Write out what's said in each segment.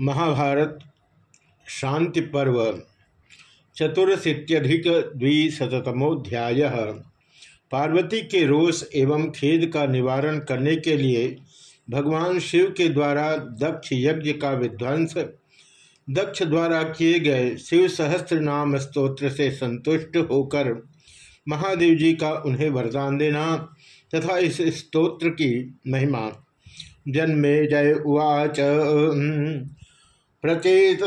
महाभारत, शांति पर्व चतुरशीत्यधिक द्विशतमोध्याय पार्वती के रोष एवं खेद का निवारण करने के लिए भगवान शिव के द्वारा दक्ष यज्ञ का विध्वंस, दक्ष द्वारा किए गए शिव सहस्त्र नाम स्त्रोत्र से संतुष्ट होकर महादेव जी का उन्हें वरदान देना तथा इस स्तोत्र की महिमा। जन्मे जय उवाच। प्रचेत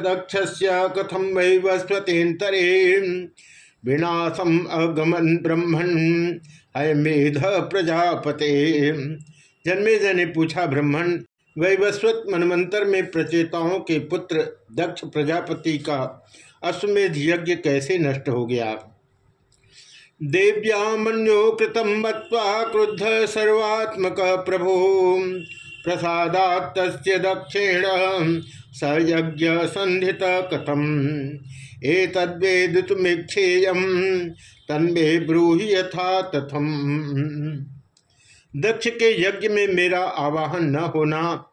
दक्ष कथम वै वस्वतेन्तरे विनाशम अगमन ब्रह्मण अयमेध प्रजापते जन्मेजय ने पूछा ब्रह्मण वैवस्वत मनमंत्र में प्रचेताओं के पुत्र दक्ष प्रजापति का अश्वमेध यज्ञ कैसे नष्ट हो गया? देव्या मनो कृतम मत्वा क्रुद्ध सर्वात्मक प्रभु। प्रसादात दक्षिण सयज्ञ संधित कथम। एतद्वेदितुमीक्षेय तन्मे ब्रूहि यथा तथम। दक्ष के यज्ञ में मेरा आवाहन न होना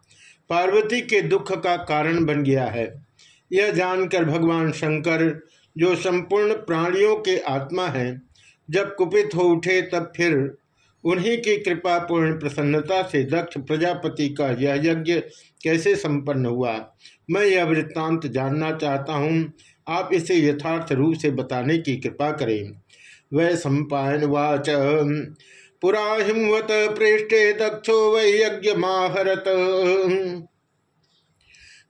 पार्वती के दुख का कारण बन गया है। यह जानकर भगवान शंकर, जो संपूर्ण प्राणियों के आत्मा हैं, जब कुपित हो उठे तब फिर उन्हीं की कृपा पूर्ण प्रसन्नता से दक्ष प्रजापति का यह यज्ञ कैसे संपन्न हुआ? मैं यह वृत्तांत जानना चाहता हूँ। आप इसे यथार्थ रूप से बताने की कृपा करें। वह सम्पायन वाच। पुरा हिमवत पृष्ठे दक्षो वै यज्ञ माहरत।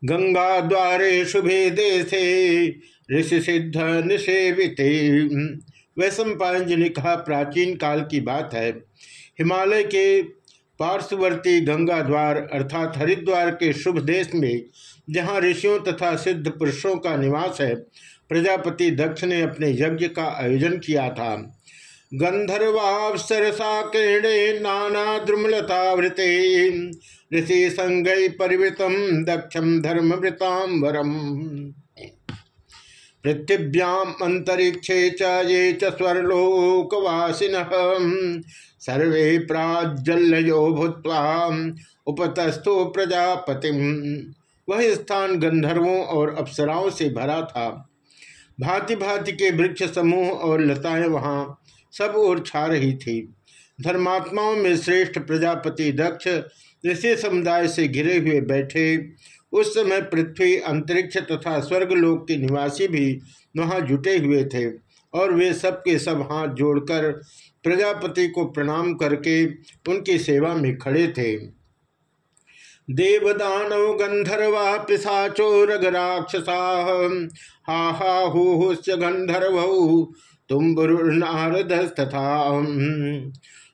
गंगा द्वारे शुभे देशे ऋषि सिद्ध निषेविते। वैश्व जी ने कहा, प्राचीन काल की बात है। हिमालय के पार्श्ववर्ती गंगा द्वार अर्थात हरिद्वार के शुभ देश में, जहाँ ऋषियों तथा सिद्ध पुरुषों का निवास है, प्रजापति दक्ष ने अपने यज्ञ का आयोजन किया था। गंधर्वापसरसा किरणे नाना द्रुमलतावृते, ऋषि संगय परिवृतम दक्षम धर्मवृताम वरम पृथिव्याम अंतरिक्षे च च सर्वे प्राज्जल्यो भूत्वा उपतस्थो प्रजापति वह स्थान गंधर्वों और अप्सराओं से भरा था। भांति भांति के वृक्ष समूह और लताएँ वहाँ सब ओर छा रही थी। धर्मात्माओं में श्रेष्ठ प्रजापति दक्ष ऋषि समुदाय से घिरे हुए बैठे। उस समय पृथ्वी, अंतरिक्ष तथा स्वर्गलोक के निवासी भी वहाँ जुटे हुए थे। और वे सब के सब हाथ जोड़कर प्रजापति को प्रणाम करके उनकी सेवा में खड़े थे। देवदानव गंधर्वा पिशाचो रगराक्षसा हा हा हु गंधर्व तुम्बुरुनारदस्तथा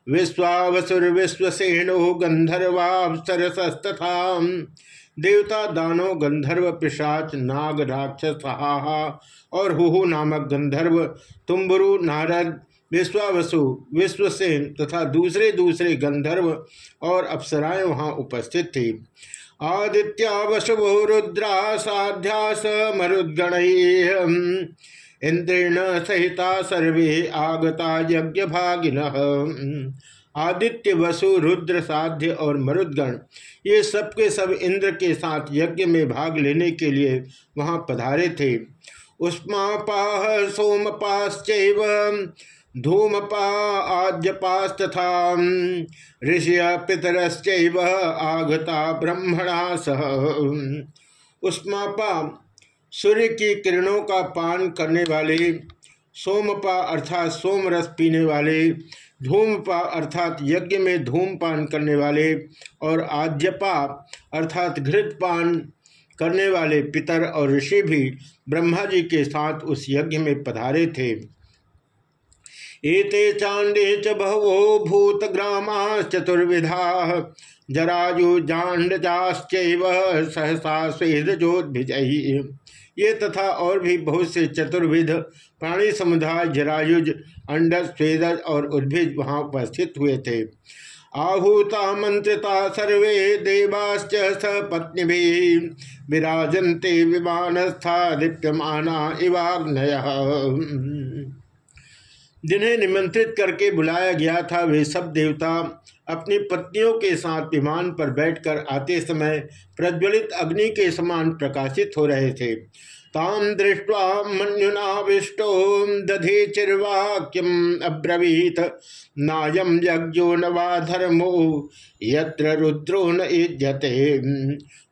विश्वावसुर विश्वसेनो गंधर्वापसरसस्तथा। देवता दानव गंधर्व पिशाच नाग राक्षस हाहा और हुहु नामक गंधर्व तुम्बुरु नारद विश्वावसु, विश्वसेन तथा दूसरे दूसरे गंधर्व और अप्सराएँ वहाँ उपस्थित थी। आदित्या वसुभो रुद्रा साध्यास मरुद्गण इंद्रेण सहिता सर्वे आगता यज्ञ भागिन आदित्य, वसु, रुद्र, साध्य और मरुदगण, ये सब के सब इंद्र के साथ यज्ञ में भाग लेने के लिए वहाँ पधारे थे। उष्मापाह सोमपाश्च धूमपा आद्यपास्तथा ऋषि पितरश्च आगता ब्रह्मणा सह। उष्मापा, सूर्य की किरणों का पान करने वाले, सोमपा अर्थात सोमरस पीने वाले धूमपा अर्थात यज्ञ में धूमपान करने वाले और आज्यपा अर्थात घृतपान करने वाले पितर और ऋषि भी ब्रह्मा जी के साथ उस यज्ञ में पधारे थे। एते चांडे च बहवो भूत ग्रामा चतुर्विधा जराजु जांडजाश्च सहसा स्वेदजोद्भिजयी ये तथा और भी बहुत से चतुर्विध प्राणी समुदाय जरायुज, अंडज, स्वेदज और उद्भिज वहाँ उपस्थित हुए थे। आहूता मंत्रिता सर्वे देवाश्च सपत्नि भी विराजन्ते विमानस्था दीप्यमाना इवाग्नय। जिन्हें निमंत्रित करके बुलाया गया था, वे सब देवता अपनी पत्नियों के साथ विमान पर बैठकर आते समय प्रज्वलित अग्नि के समान प्रकाशित हो रहे थे। ताम दृष्ट्वा मनुनाविष्टो दधे चिर्वाक्यम अब्रवीत। नायम यज्ञो न वा धर्मो, यत्र रुद्रो न इज्यते।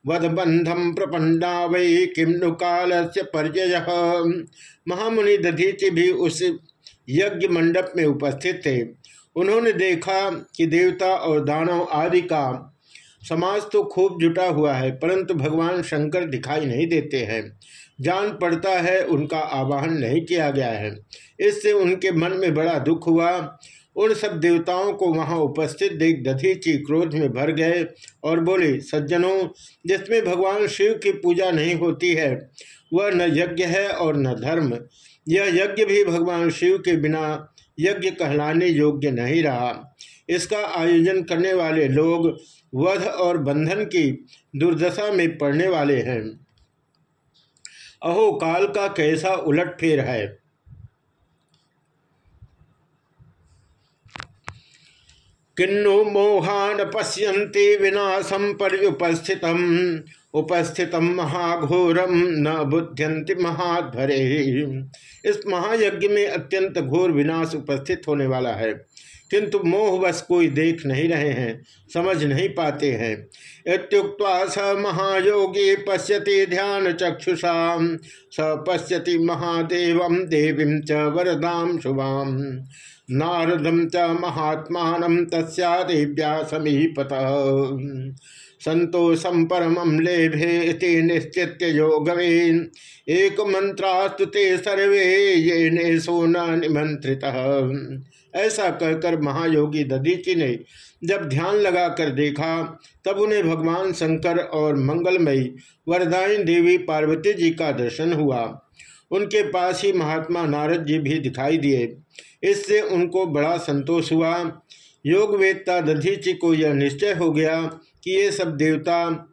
वधबंधम प्रपंडा वै किम नु काल से पर्यय। महामुनि दधीचि भी उस यज्ञ मंडप में उपस्थित थे। उन्होंने देखा कि देवता और दानव आदि का समाज तो खूब जुटा हुआ है, परंतु भगवान शंकर दिखाई नहीं देते हैं। जान पड़ता है, उनका आवाहन नहीं किया गया है। इससे उनके मन में बड़ा दुख हुआ। उन सब देवताओं को वहाँ उपस्थित देख दधीची क्रोध में भर गए और बोले, सज्जनों, जिसमें भगवान शिव की पूजा नहीं होती है, वह न यज्ञ है और न धर्म। यह यज्ञ भी भगवान शिव के बिना यज्ञ कहलाने योग्य नहीं रहा। इसका आयोजन करने वाले लोग वध और बंधन की दुर्दशा में पड़ने वाले हैं। अहो, काल का कैसा उलट फेर है। किन्नु मोहान पश्यन्ति विनाशम पर्युपस्थित। उपस्थित महाघोरम न बुद्ध्यंति महाध्वरे। इस महायज्ञ में अत्यंत घोर विनाश उपस्थित होने वाला है। किंतु मोहवश कोई देख नहीं रहे हैं, समझ नहीं पाते हैं। इतुक्ता स महायोगी पश्यति ध्यान चक्षुषा स पश्यति महादेव देवी च वरदाम शुभाम। नारदम च महात्मा तस्या देव्या समीपत। संतोषम परमम लेभे निश्चित योगवेन एक मंत्रास्तु ते सर्वे ये ने सोना निमंत्रित ऐसा कहकर महायोगी ददीची ने जब ध्यान लगाकर देखा, तब उन्हें भगवान शंकर और मंगलमयी वरदायन देवी पार्वती जी का दर्शन हुआ। उनके पास ही महात्मा नारद जी भी दिखाई दिए। इससे उनको बड़ा संतोष हुआ। योग वेदता दधीची को यह निश्चय हो गया कि ये सब देवता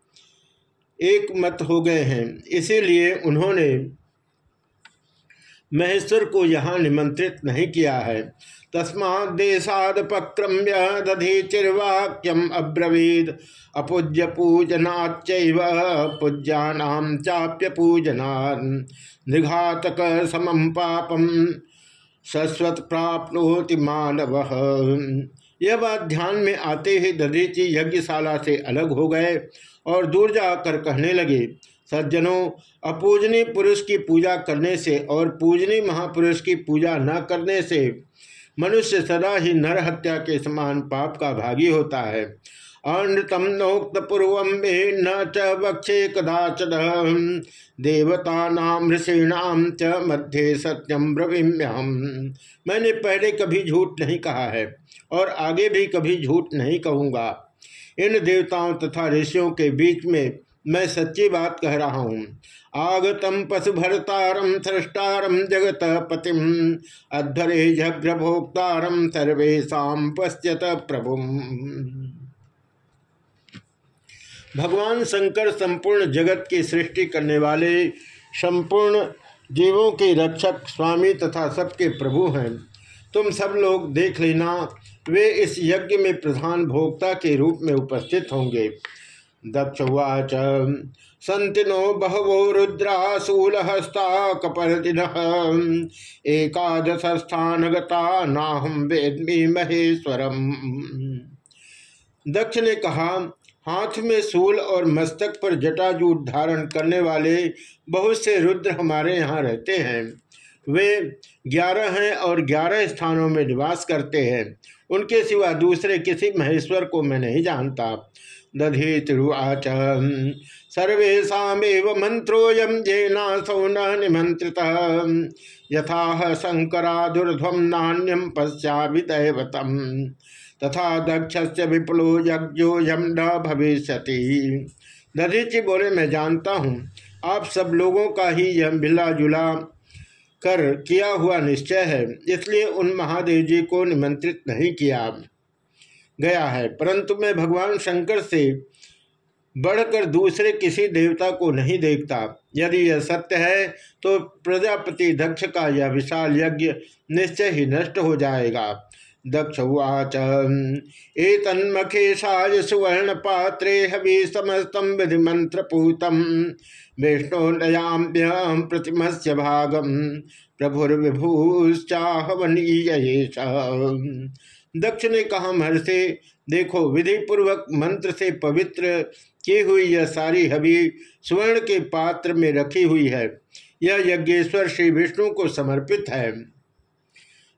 एक मत हो गए हैं। इसीलिए उन्होंने महेश्वर को यहाँ निमंत्रित नहीं किया है। तस्मादेशादपक्रम्य दधि चिर्वाक्यम अब्रवीद। अपूज्य पूजनाच पूज्यानाम चाप्य पूजना निघातक समम पापम सस्वत प्राप्नोति मानव। यह बात ध्यान में आते ही दधीची यज्ञशाला से अलग हो गए और दूर जाकर कहने लगे, सज्जनों अपूजनी पुरुष की पूजा करने से और पूजनी महापुरुष की पूजा न करने से मनुष्य सदा ही नर हत्या के समान पाप का भागी होता है। अनृतम नोक्त पूर्व में न च वक्षे कदाचन। ऋषिणाम च मध्य सत्यम ब्रवीम्यहम मैंने पहले कभी झूठ नहीं कहा है, और आगे भी कभी झूठ नहीं कहूँगा। इन देवताओं तथा ऋषियों के बीच में मैं सच्ची बात कह रहा हूँ। आगतम पशु भरतारम सृष्टारम जगत पतिम। अध्वरे झग्र भोक्तारम सर्वेशा पश्यत प्रभु भगवान शंकर संपूर्ण जगत की सृष्टि करने वाले संपूर्ण जीवों के रक्षक स्वामी तथा सबके प्रभु हैं। तुम सब लोग देख लेना, वे इस यज्ञ में प्रधान भोक्ता के रूप में उपस्थित होंगे। दक्षवाच संतिनो बहवो रुद्रा शूलहस्ता कपर्दिन एकादश स्थान गता नाहम वेदमी महेश्वरम। दक्ष ने कहा, हाथ में सूल और मस्तक पर जटाजूट धारण करने वाले बहुत से रुद्र हमारे यहाँ रहते हैं। वे ग्यारह हैं और ग्यारह स्थानों में निवास करते हैं। उनके सिवा दूसरे किसी महेश्वर को मैं नहीं जानता। दधे तिरुआच सर्वेशा मंत्रोयम जेना सौ न निमंत्रित यथा शंकरादुर्ध्वम नान्यम पश्चा दैवतम। तथा दक्ष विपुलो यज्ञो यम न भविष्य दधीची बोले, मैं जानता हूँ। आप सब लोगों का ही यह मिला जुला कर किया हुआ निश्चय है। इसलिए उन महादेव जी को निमंत्रित नहीं किया। गया है। परंतु मैं भगवान शंकर से बढ़कर दूसरे किसी देवता को नहीं देखता। यदि यह सत्य है तो प्रजापति दक्ष का यह विशाल यज्ञ निश्चय ही नष्ट हो जाएगा। दक्ष उवाच एतन्मखेशाय सुवर्ण पात्रे हवि समस्तम विधि मंत्र पूतम विष्णु नयाम्यम प्रतिमस्य भागम प्रभुर्विभूश्चाहवनीय दक्ष ने कहा महर्षि देखो विधि पूर्वक मंत्र से पवित्र की हुई यह सारी हवि स्वर्ण के पात्र में रखी हुई है। यह यज्ञेश्वर श्री विष्णु को समर्पित है।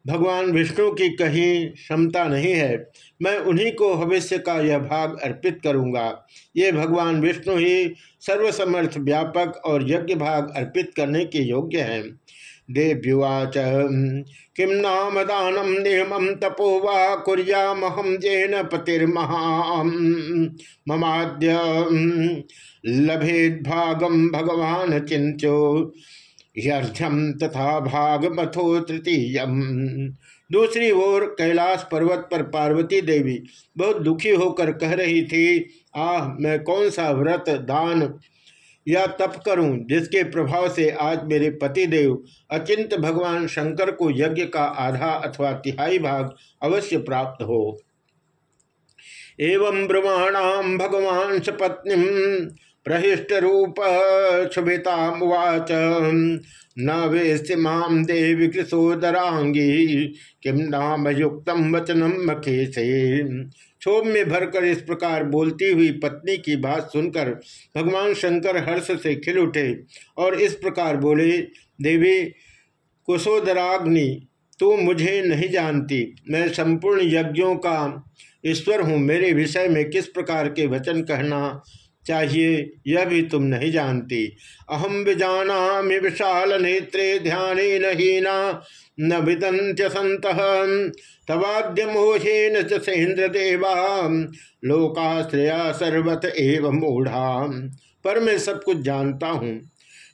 भगवान विष्णु की कहीं क्षमता नहीं है। मैं उन्हीं को भविष्य का यह भाग अर्पित करूँगा। ये भगवान विष्णु ही सर्वसमर्थ व्यापक और यज्ञ भाग अर्पित करने के योग्य हैं। देव्युवाच किम नाम दानम नियम तपो वा कुरियामहम जेन पतिर्महा। ममाद्य लभेद भागम भगवान चिंत्यो यर्थ्यम तथा भागमथो तृतीय दूसरी ओर कैलाश पर्वत पर पार्वती देवी बहुत दुखी होकर कह रही थी, आह, मैं कौन सा व्रत दान या तप करूँ, जिसके प्रभाव से आज मेरे पति देव अचिंत भगवान शंकर को यज्ञ का आधा अथवा तिहाई भाग अवश्य प्राप्त हो। एवं ब्रवाणाम भगवान सपत्नी प्रहिष्ट रूप क्षुभितामुवाच न वेस्ति माम देवी कृषोदरांगी किम नाम युक्तम वचनम मखे से क्षोभ में भरकर इस प्रकार बोलती हुई पत्नी की बात सुनकर भगवान शंकर हर्ष से खिल उठे और इस प्रकार बोले, देवी, कुशोदराग्नि, तू मुझे नहीं जानती। मैं संपूर्ण यज्ञों का ईश्वर हूँ। मेरे विषय में किस प्रकार के वचन कहना चाहिए, यह भी तुम नहीं जानती। अहम विजाना विशाल नेत्रे ध्यान नहीना न विदंत्य संत तवाद्य मोहेन सेन्द्र देवा लोकाश्रया सर्वत एवं मूढ़ा। पर मैं सब कुछ जानता हूँ।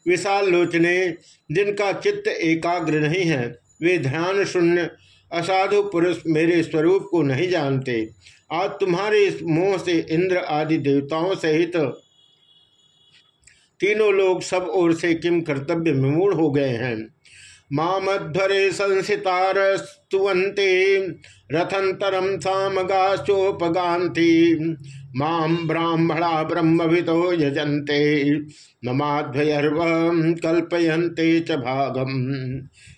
विशाल लोचने, जिनका चित्त एकाग्र नहीं है, वे ध्यान शून्य, असाधु पुरुष मेरे स्वरूप को नहीं जानते। आज तुम्हारे इस मोह से इंद्र आदि देवताओं सहित तीनों लोग सब ओर से किम कर्तव्य विमूढ़ हो गए हैं। मामध्वरे संसितारस्तुवंते रथंतरम सामगाश्चोपगांति माम ब्राह्मणा ब्रह्मविदो यजंते ममाध्वर्व कल्पयंते च भागम।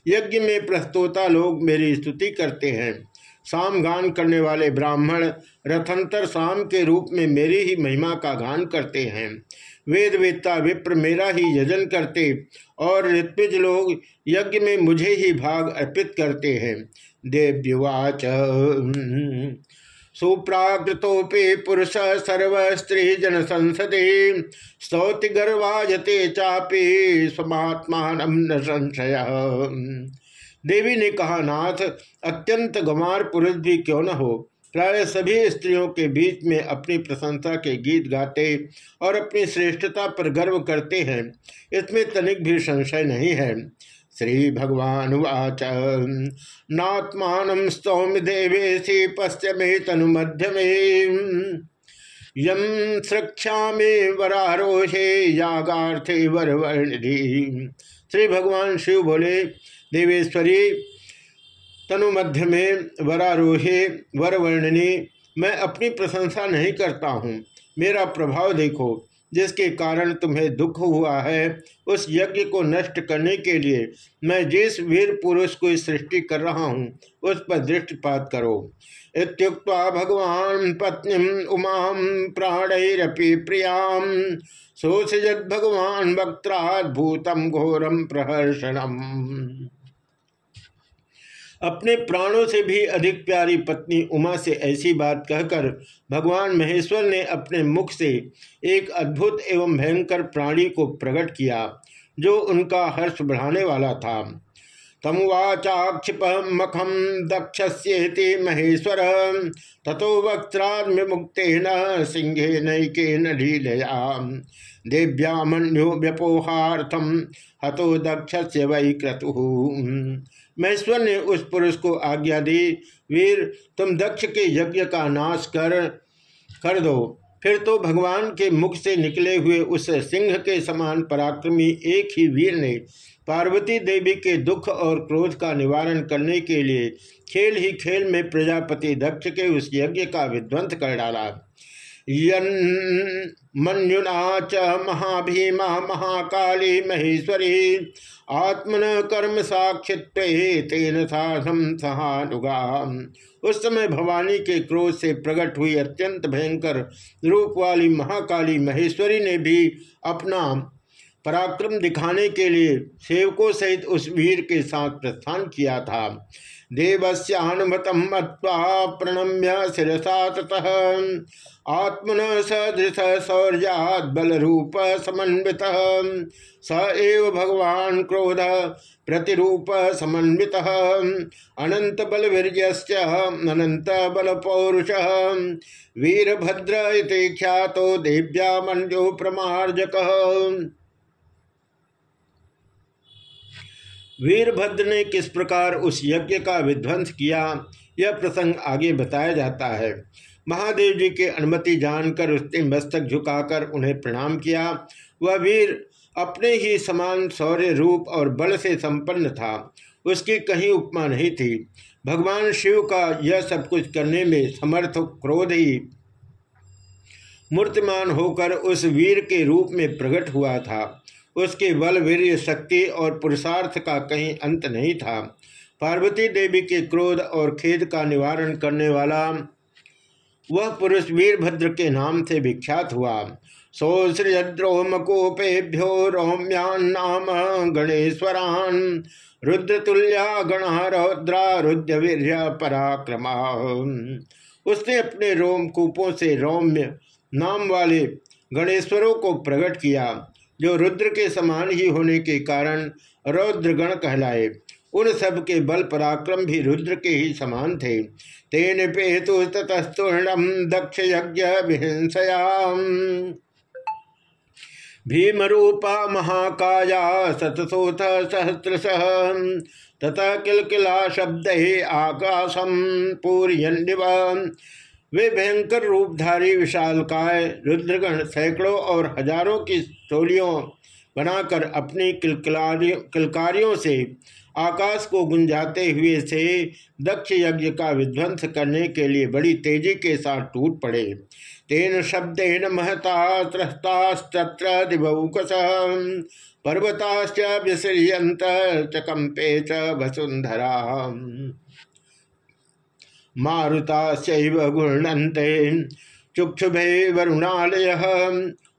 यज्ञ में प्रस्तोता लोग मेरी स्तुति करते हैं। साम गान करने वाले ब्राह्मण रथंतर साम के रूप में मेरी ही महिमा का गान करते हैं। वेद वेदता विप्र मेरा ही यजन करते और ऋत्विज लोग यज्ञ में मुझे ही भाग अर्पित करते हैं। देव्युवाच। सुप्राकृतोपि पुरुष सर्व स्त्री जन संसदे स्तौति गर्वाजते चापी स्वमात्मान न संशय। देवी ने कहा, नाथ, अत्यंत गमार पुरुष भी क्यों न हो? प्राय सभी स्त्रियों के बीच में अपनी प्रशंसा के गीत गाते और अपनी श्रेष्ठता पर गर्व करते हैं। इसमें तनिक भी संशय नहीं है। श्री भगवान वाच नात्मान स्तौम देवेशी पश्चिमे तनु मध्य में यम श्रक्षा में वरारोहे यागार्थे वरवर्णि श्री भगवान शिव बोले देवेश्वरी, तनु मध्य में वरारोहे, वरवर्णनी, मैं अपनी प्रशंसा नहीं करता हूँ। मेरा प्रभाव देखो, जिसके कारण तुम्हें दुख हुआ है, उस यज्ञ को नष्ट करने के लिए मैं जिस वीर पुरुष को सृष्टि कर रहा हूँ, उस पर दृष्टिपात करो। इतुक्त भगवान पत्नी उमा प्राणरपी प्रियाम सोचत भगवान वक्त्राद्भूतम घोरम प्रहर्षणम। अपने प्राणों से भी अधिक प्यारी पत्नी उमा से ऐसी बात कहकर भगवान महेश्वर ने अपने मुख से एक अद्भुत एवं भयंकर प्राणी को प्रकट किया, जो उनका हर्ष बढ़ाने वाला था। तमुवाचाक्षिप मखम दक्षस्येति महेश्वर वक्त वक्त्रान्मुक्न सिंहे नैके लीलया। देव्यामन्यो व्यपोहार्थम हतो दक्ष वै क्रतु। महेश्वर ने उस पुरुष को आज्ञा दी, वीर, तुम दक्ष के यज्ञ का नाश कर कर दो। फिर तो भगवान के मुख से निकले हुए उस सिंह के समान पराक्रमी एक ही वीर ने पार्वती देवी के दुख और क्रोध का निवारण करने के लिए खेल ही खेल में प्रजापति दक्ष के उस यज्ञ का विध्वंस कर डाला। मनुना च महाभीमा, महाकाली महेश्वरी। आत्मन कर्म साक्षित्व तेन साधम सहानुगा। उस समय भवानी के क्रोध से प्रकट हुई अत्यंत भयंकर रूप वाली महाकाली महेश्वरी ने भी अपना पराक्रम दिखाने के लिए सेवकों सहित उस वीर के साथ प्रस्थान किया था। देवस्यानुमतम मत्वा प्रणम्य शिरसा ततः। आत्मन सदृश शौर्याद बल रूप समन्वित। स एव भगवान क्रोध प्रतिरूप समन्वित। अनंत बल अनंत बल पौरुष वीरभद्र ख्यातो देव्या मंजो प्रमार्जक। वीरभद्र ने किस प्रकार उस यज्ञ का विध्वंस किया, यह प्रसंग आगे बताया जाता है। महादेव जी की अनुमति जानकर उसने मस्तक झुकाकर उन्हें प्रणाम किया। वह वीर अपने ही समान शौर्य रूप और बल से संपन्न था। उसकी कहीं उपमा नहीं थी। भगवान शिव का यह सब कुछ करने में समर्थ क्रोध ही मूर्तिमान होकर उस वीर के रूप में प्रकट हुआ था। उसके बल वीर शक्ति और पुरुषार्थ का कहीं अंत नहीं था। पार्वती देवी के क्रोध और खेद का निवारण करने वाला वह पुरुष वीरभद्र के नाम से विख्यात हुआ। सोसृद्रोमकोपेभ्यो रौम्यान्नाम गणेश्वरान, रुद्रतुल्या गणा रौद्रा रुद्र वीर पराक्रमा। उसने अपने रोमकूपों से रौम्य नाम वाले गणेश्वरों को प्रकट किया, जो रुद्र के समान ही होने के कारण रौद्रगण कहलाए। उन सब के बल पराक्रम भी रुद्र के ही समान थे। तेन पेतु ततस्तूर्णम दक्ष यज्ञ विहिंसयाम भीमरूपा महाकाया शतसोथ सहस्रश। तथा किलकिला शब्द ही आकाशम पूर्यन्निव। वे भयंकर रूपधारी विशालकाय रुद्रगण सैकड़ों और हज़ारों की टोलियों बनाकर अपनी किलकारियों से आकाश को गुंजाते हुए से दक्ष यज्ञ का विध्वंस करने के लिए बड़ी तेज़ी के साथ टूट पड़े। तेन शब्देन महता त्रस्तास्त्र दिवौकस, पर्वताश्च विसृयंत चकंपे च वसुंधरा मारुताश्चैव घूर्णन्ते चुक्षुभे वरुणालय।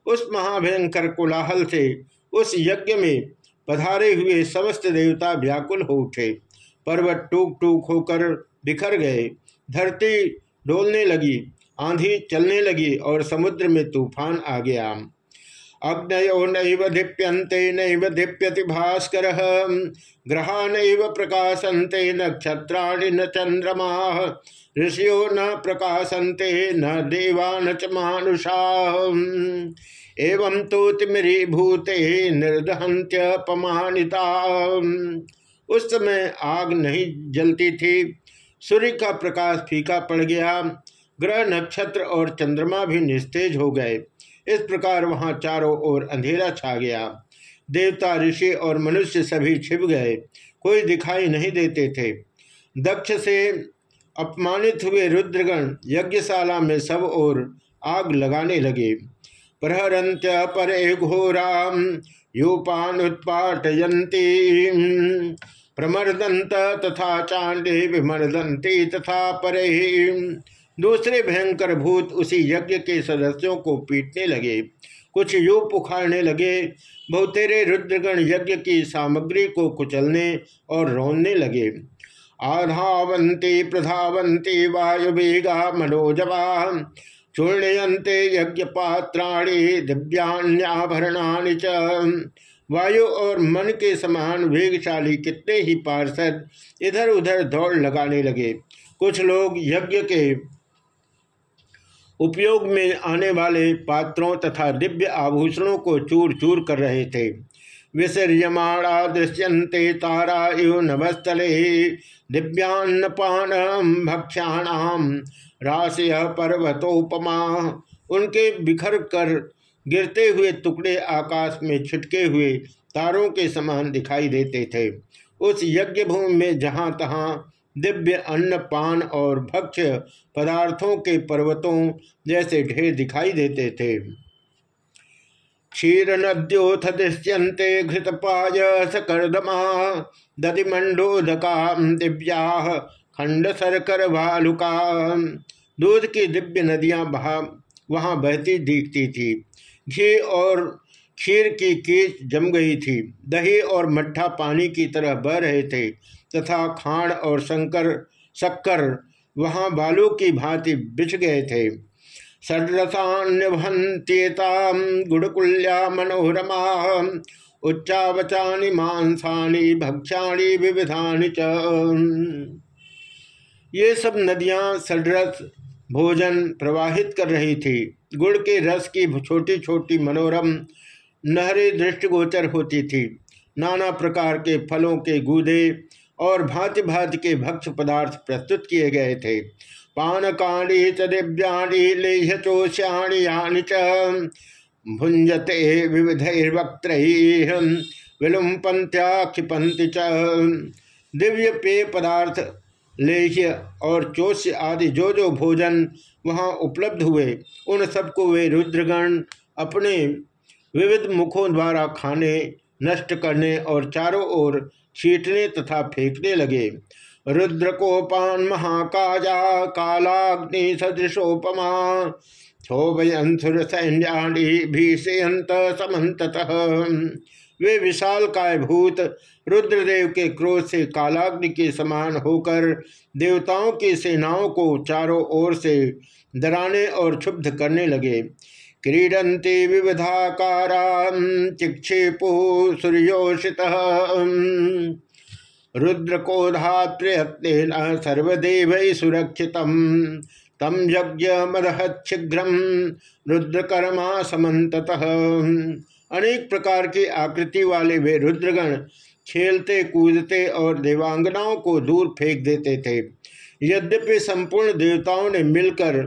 उस महाभयंकर कोलाहल से उस यज्ञ में पधारे हुए समस्त देवता व्याकुल हो उठे। पर्वत टूक टूक होकर बिखर गए। धरती डोलने लगी, आंधी चलने लगी और समुद्र में तूफ़ान आ गया। अग्नयो नैव दीप्यन्ते नैव दीप्यति भास्कर। ग्रहा नैव प्रकाशन्ते, नक्षत्राणि न चंद्रमा ऋषियो न प्रकाशन्ते, न देवा न च मानुषा एवं तो तिमरी भूते निर्दहंत्यपमानिता उस समय आग नहीं जलती थी। सूर्य का प्रकाश फीका पड़ गया। ग्रह नक्षत्र और चंद्रमा भी निस्तेज हो गए। इस प्रकार वहाँ चारों ओर अंधेरा छा गया। देवता, ऋषि और मनुष्य सभी छिप गए। कोई दिखाई नहीं देते थे। दक्ष से अपमानित हुए रुद्रगण यज्ञशाला में सब ओर आग लगाने लगे। प्रहरंत परे घोरा यूपान उत्पाटयंती प्रमर्दंत तथा चांडे विमर्दंती तथा परे। दूसरे भयंकर भूत उसी यज्ञ के सदस्यों को पीटने लगे। कुछ यूप उखाड़ने लगे। बहुतेरे रुद्रगण यज्ञ की सामग्री को कुचलने और रोनने लगे। आधावंती प्रधावंती वायुवेगा मनोजवा। चूर्णयंते यज्ञ पात्राणी दिव्यान्याभरणानि च। वायु और मन के समान वेगशाली कितने ही पार्षद इधर उधर दौड़ लगाने लगे। कुछ लोग यज्ञ के उपयोग में आने वाले पात्रों तथा दिव्य आभूषणों को चूर चूर कर रहे थे। विसर्यमाणा दृश्यंते तारा इव नभस्थले दिव्यान्नपान भक्षाणाम राशि पर्वतोपमा, उनके बिखर कर गिरते हुए टुकड़े आकाश में छिटके हुए तारों के समान दिखाई देते थे। उस यज्ञ भूमि में जहाँ तहाँ दिव्य अन्न पान और भक्ष्य पदार्थों के पर्वतों जैसे ढेर दिखाई देते थे। क्षीर नद्योथ दृश्यंते घृतपाय सकर्दमा दधिमंडोदका दिव्या खंड सरकर भालुका दूध की दिव्य नदियाँ बहा, वहाँ बहती दिखती थी। घी और खीर की कीच जम गई थी। दही और मट्ठा पानी की तरह बह रहे थे, तथा खाण और शंकर, शक्कर, वहाँ बालू की भांति बिछ गए थे। षड्रसान्यभंत्येता गुड़कुल्या मनोरमा उच्चावचा मांसानि भक्षाणी विविधानि च। ये सब नदियाँ षड्रस भोजन प्रवाहित कर रही थी, गुड़ के रस की छोटी छोटी मनोरम नहरे दृष्टिगोचर होती थी। नाना प्रकार के फलों के गूदे और भांति भांति के भक्ष्य पदार्थ प्रस्तुत किए गए थे। पानकाणी च दिव्याणी लेह्यचोष्याणी यानी च। भुंजते विविधैर्वक्त विलुम्पंत्या क्षिपंति च। दिव्य पेय पदार्थ, लेह्य और चोष्य आदि जो जो भोजन वहाँ उपलब्ध हुए, उन सबको वे रुद्रगण अपने विविध मुखों द्वारा खाने, नष्ट करने और चारों ओर छीटने तथा फेंकने लगे। रुद्रकोपान महाकाजा कालाग्नि सदृशोपमा क्षोभयंसुर सैन्याणी भीषयंत वे विशाल काय भूत रुद्रदेव के क्रोध से कालाग्नि के समान होकर देवताओं की सेनाओं को चारों ओर से डराने और क्षुब्ध करने लगे। क्रीडंती विविधाकारा चिक्षेपु सूर्योषित। रुद्रकोधात्रेन सर्वदेव सुरक्षित तम यज्ञ मदहच्छिघ्रम रुद्रकर्मा समत अनेक प्रकार की आकृति वाले वे रुद्रगण खेलते, कूदते और देवांगनाओं को दूर फेंक देते थे। यद्यपि संपूर्ण देवताओं ने मिलकर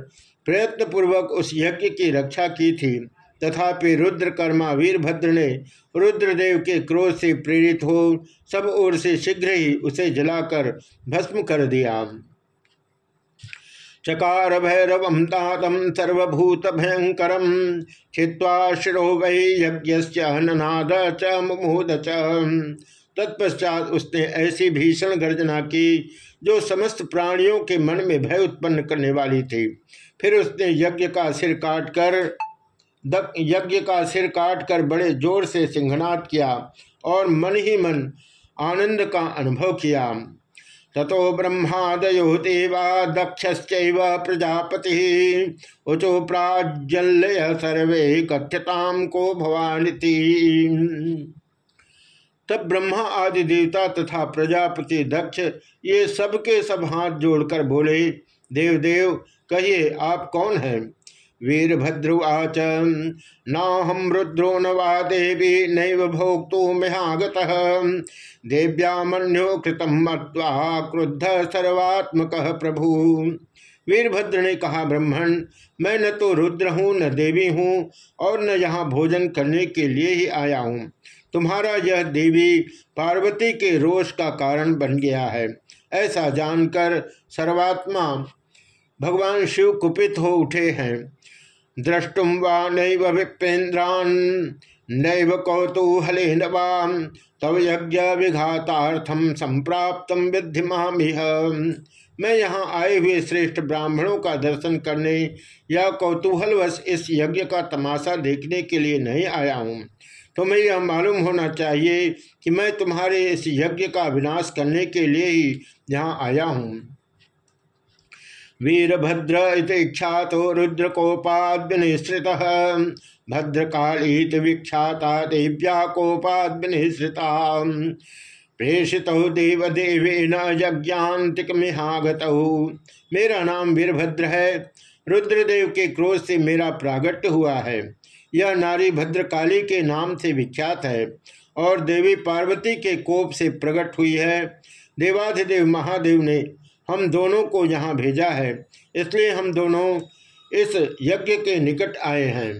प्रयत्नपूर्वक उस यज्ञ की रक्षा की थी तथापि रुद्रकर्मा वीरभद्र ने रुद्रदेव के क्रोध से प्रेरित हो सब ओर से शीघ्र ही उसे जलाकर भस्म कर दिया। चकार भैरव तातम सर्वभूत भयंकर छिवा शिरो वही यज्ञ ननाद च। मुमूद तत्पश्चात उसने ऐसी भीषण गर्जना की जो समस्त प्राणियों के मन में भय उत्पन्न करने वाली थी। फिर उसने यज्ञ का सिर काट कर यज्ञ का सिर काट कर बड़े ज़ोर से सिंहनाद किया और मन ही मन आनंद का अनुभव किया। ततो ब्रह्मादयो दक्ष प्रजापति। उचो प्राज्जल्य सर्वे कथ्यताम को भवानी तब ब्रह्मा आदि देवता तथा प्रजापति दक्ष ये सबके सब हाथ जोड़कर बोले, देव देव, कहिए आप कौन हैं? वीरभद्रुवाच नाहम रुद्रो न वा देवी, नैव भोक्तु मिहागत देव्यामन्यो कृतम मत्वा क्रुद्ध सर्वात्मक प्रभु। वीरभद्र ने कहा, ब्रह्मण, मैं न तो रुद्र हूँ, न देवी हूँ, और न यहाँ भोजन करने के लिए ही आया हूँ। तुम्हारा यह देवी पार्वती के रोष का कारण बन गया है। ऐसा जानकर सर्वात्मा भगवान शिव कुपित हो उठे हैं। द्रष्टुम व नैव विपेन्द्रान नैव कौतूहल नवाम तव यज्ञ विघातार्थम संप्राप्त विधि मामिह। मैं यहाँ आए हुए श्रेष्ठ ब्राह्मणों का दर्शन करने या कौतूहलवश इस यज्ञ का तमाशा देखने के लिए नहीं आया हूँ। तुम्हें यह मालूम होना चाहिए कि मैं तुम्हारे इस यज्ञ का विनाश करने के लिए ही यहाँ आया हूँ। वीरभद्र इच्छा तो रुद्रकोपाद्विनिश्रित भद्रकालीत विख्याता दिव्या कोपाद्विनिश्रिता प्रेषित देवदेवेन यज्ञांतिकमिहागत मेरा नाम वीरभद्र है। रुद्रदेव के क्रोध से मेरा प्रागट्य हुआ है। यह नारी भद्रकाली के नाम से विख्यात है और देवी पार्वती के कोप से प्रकट हुई है। देवाधिदेव महादेव ने हम दोनों को यहाँ भेजा है, इसलिए हम दोनों इस यज्ञ के निकट आए हैं।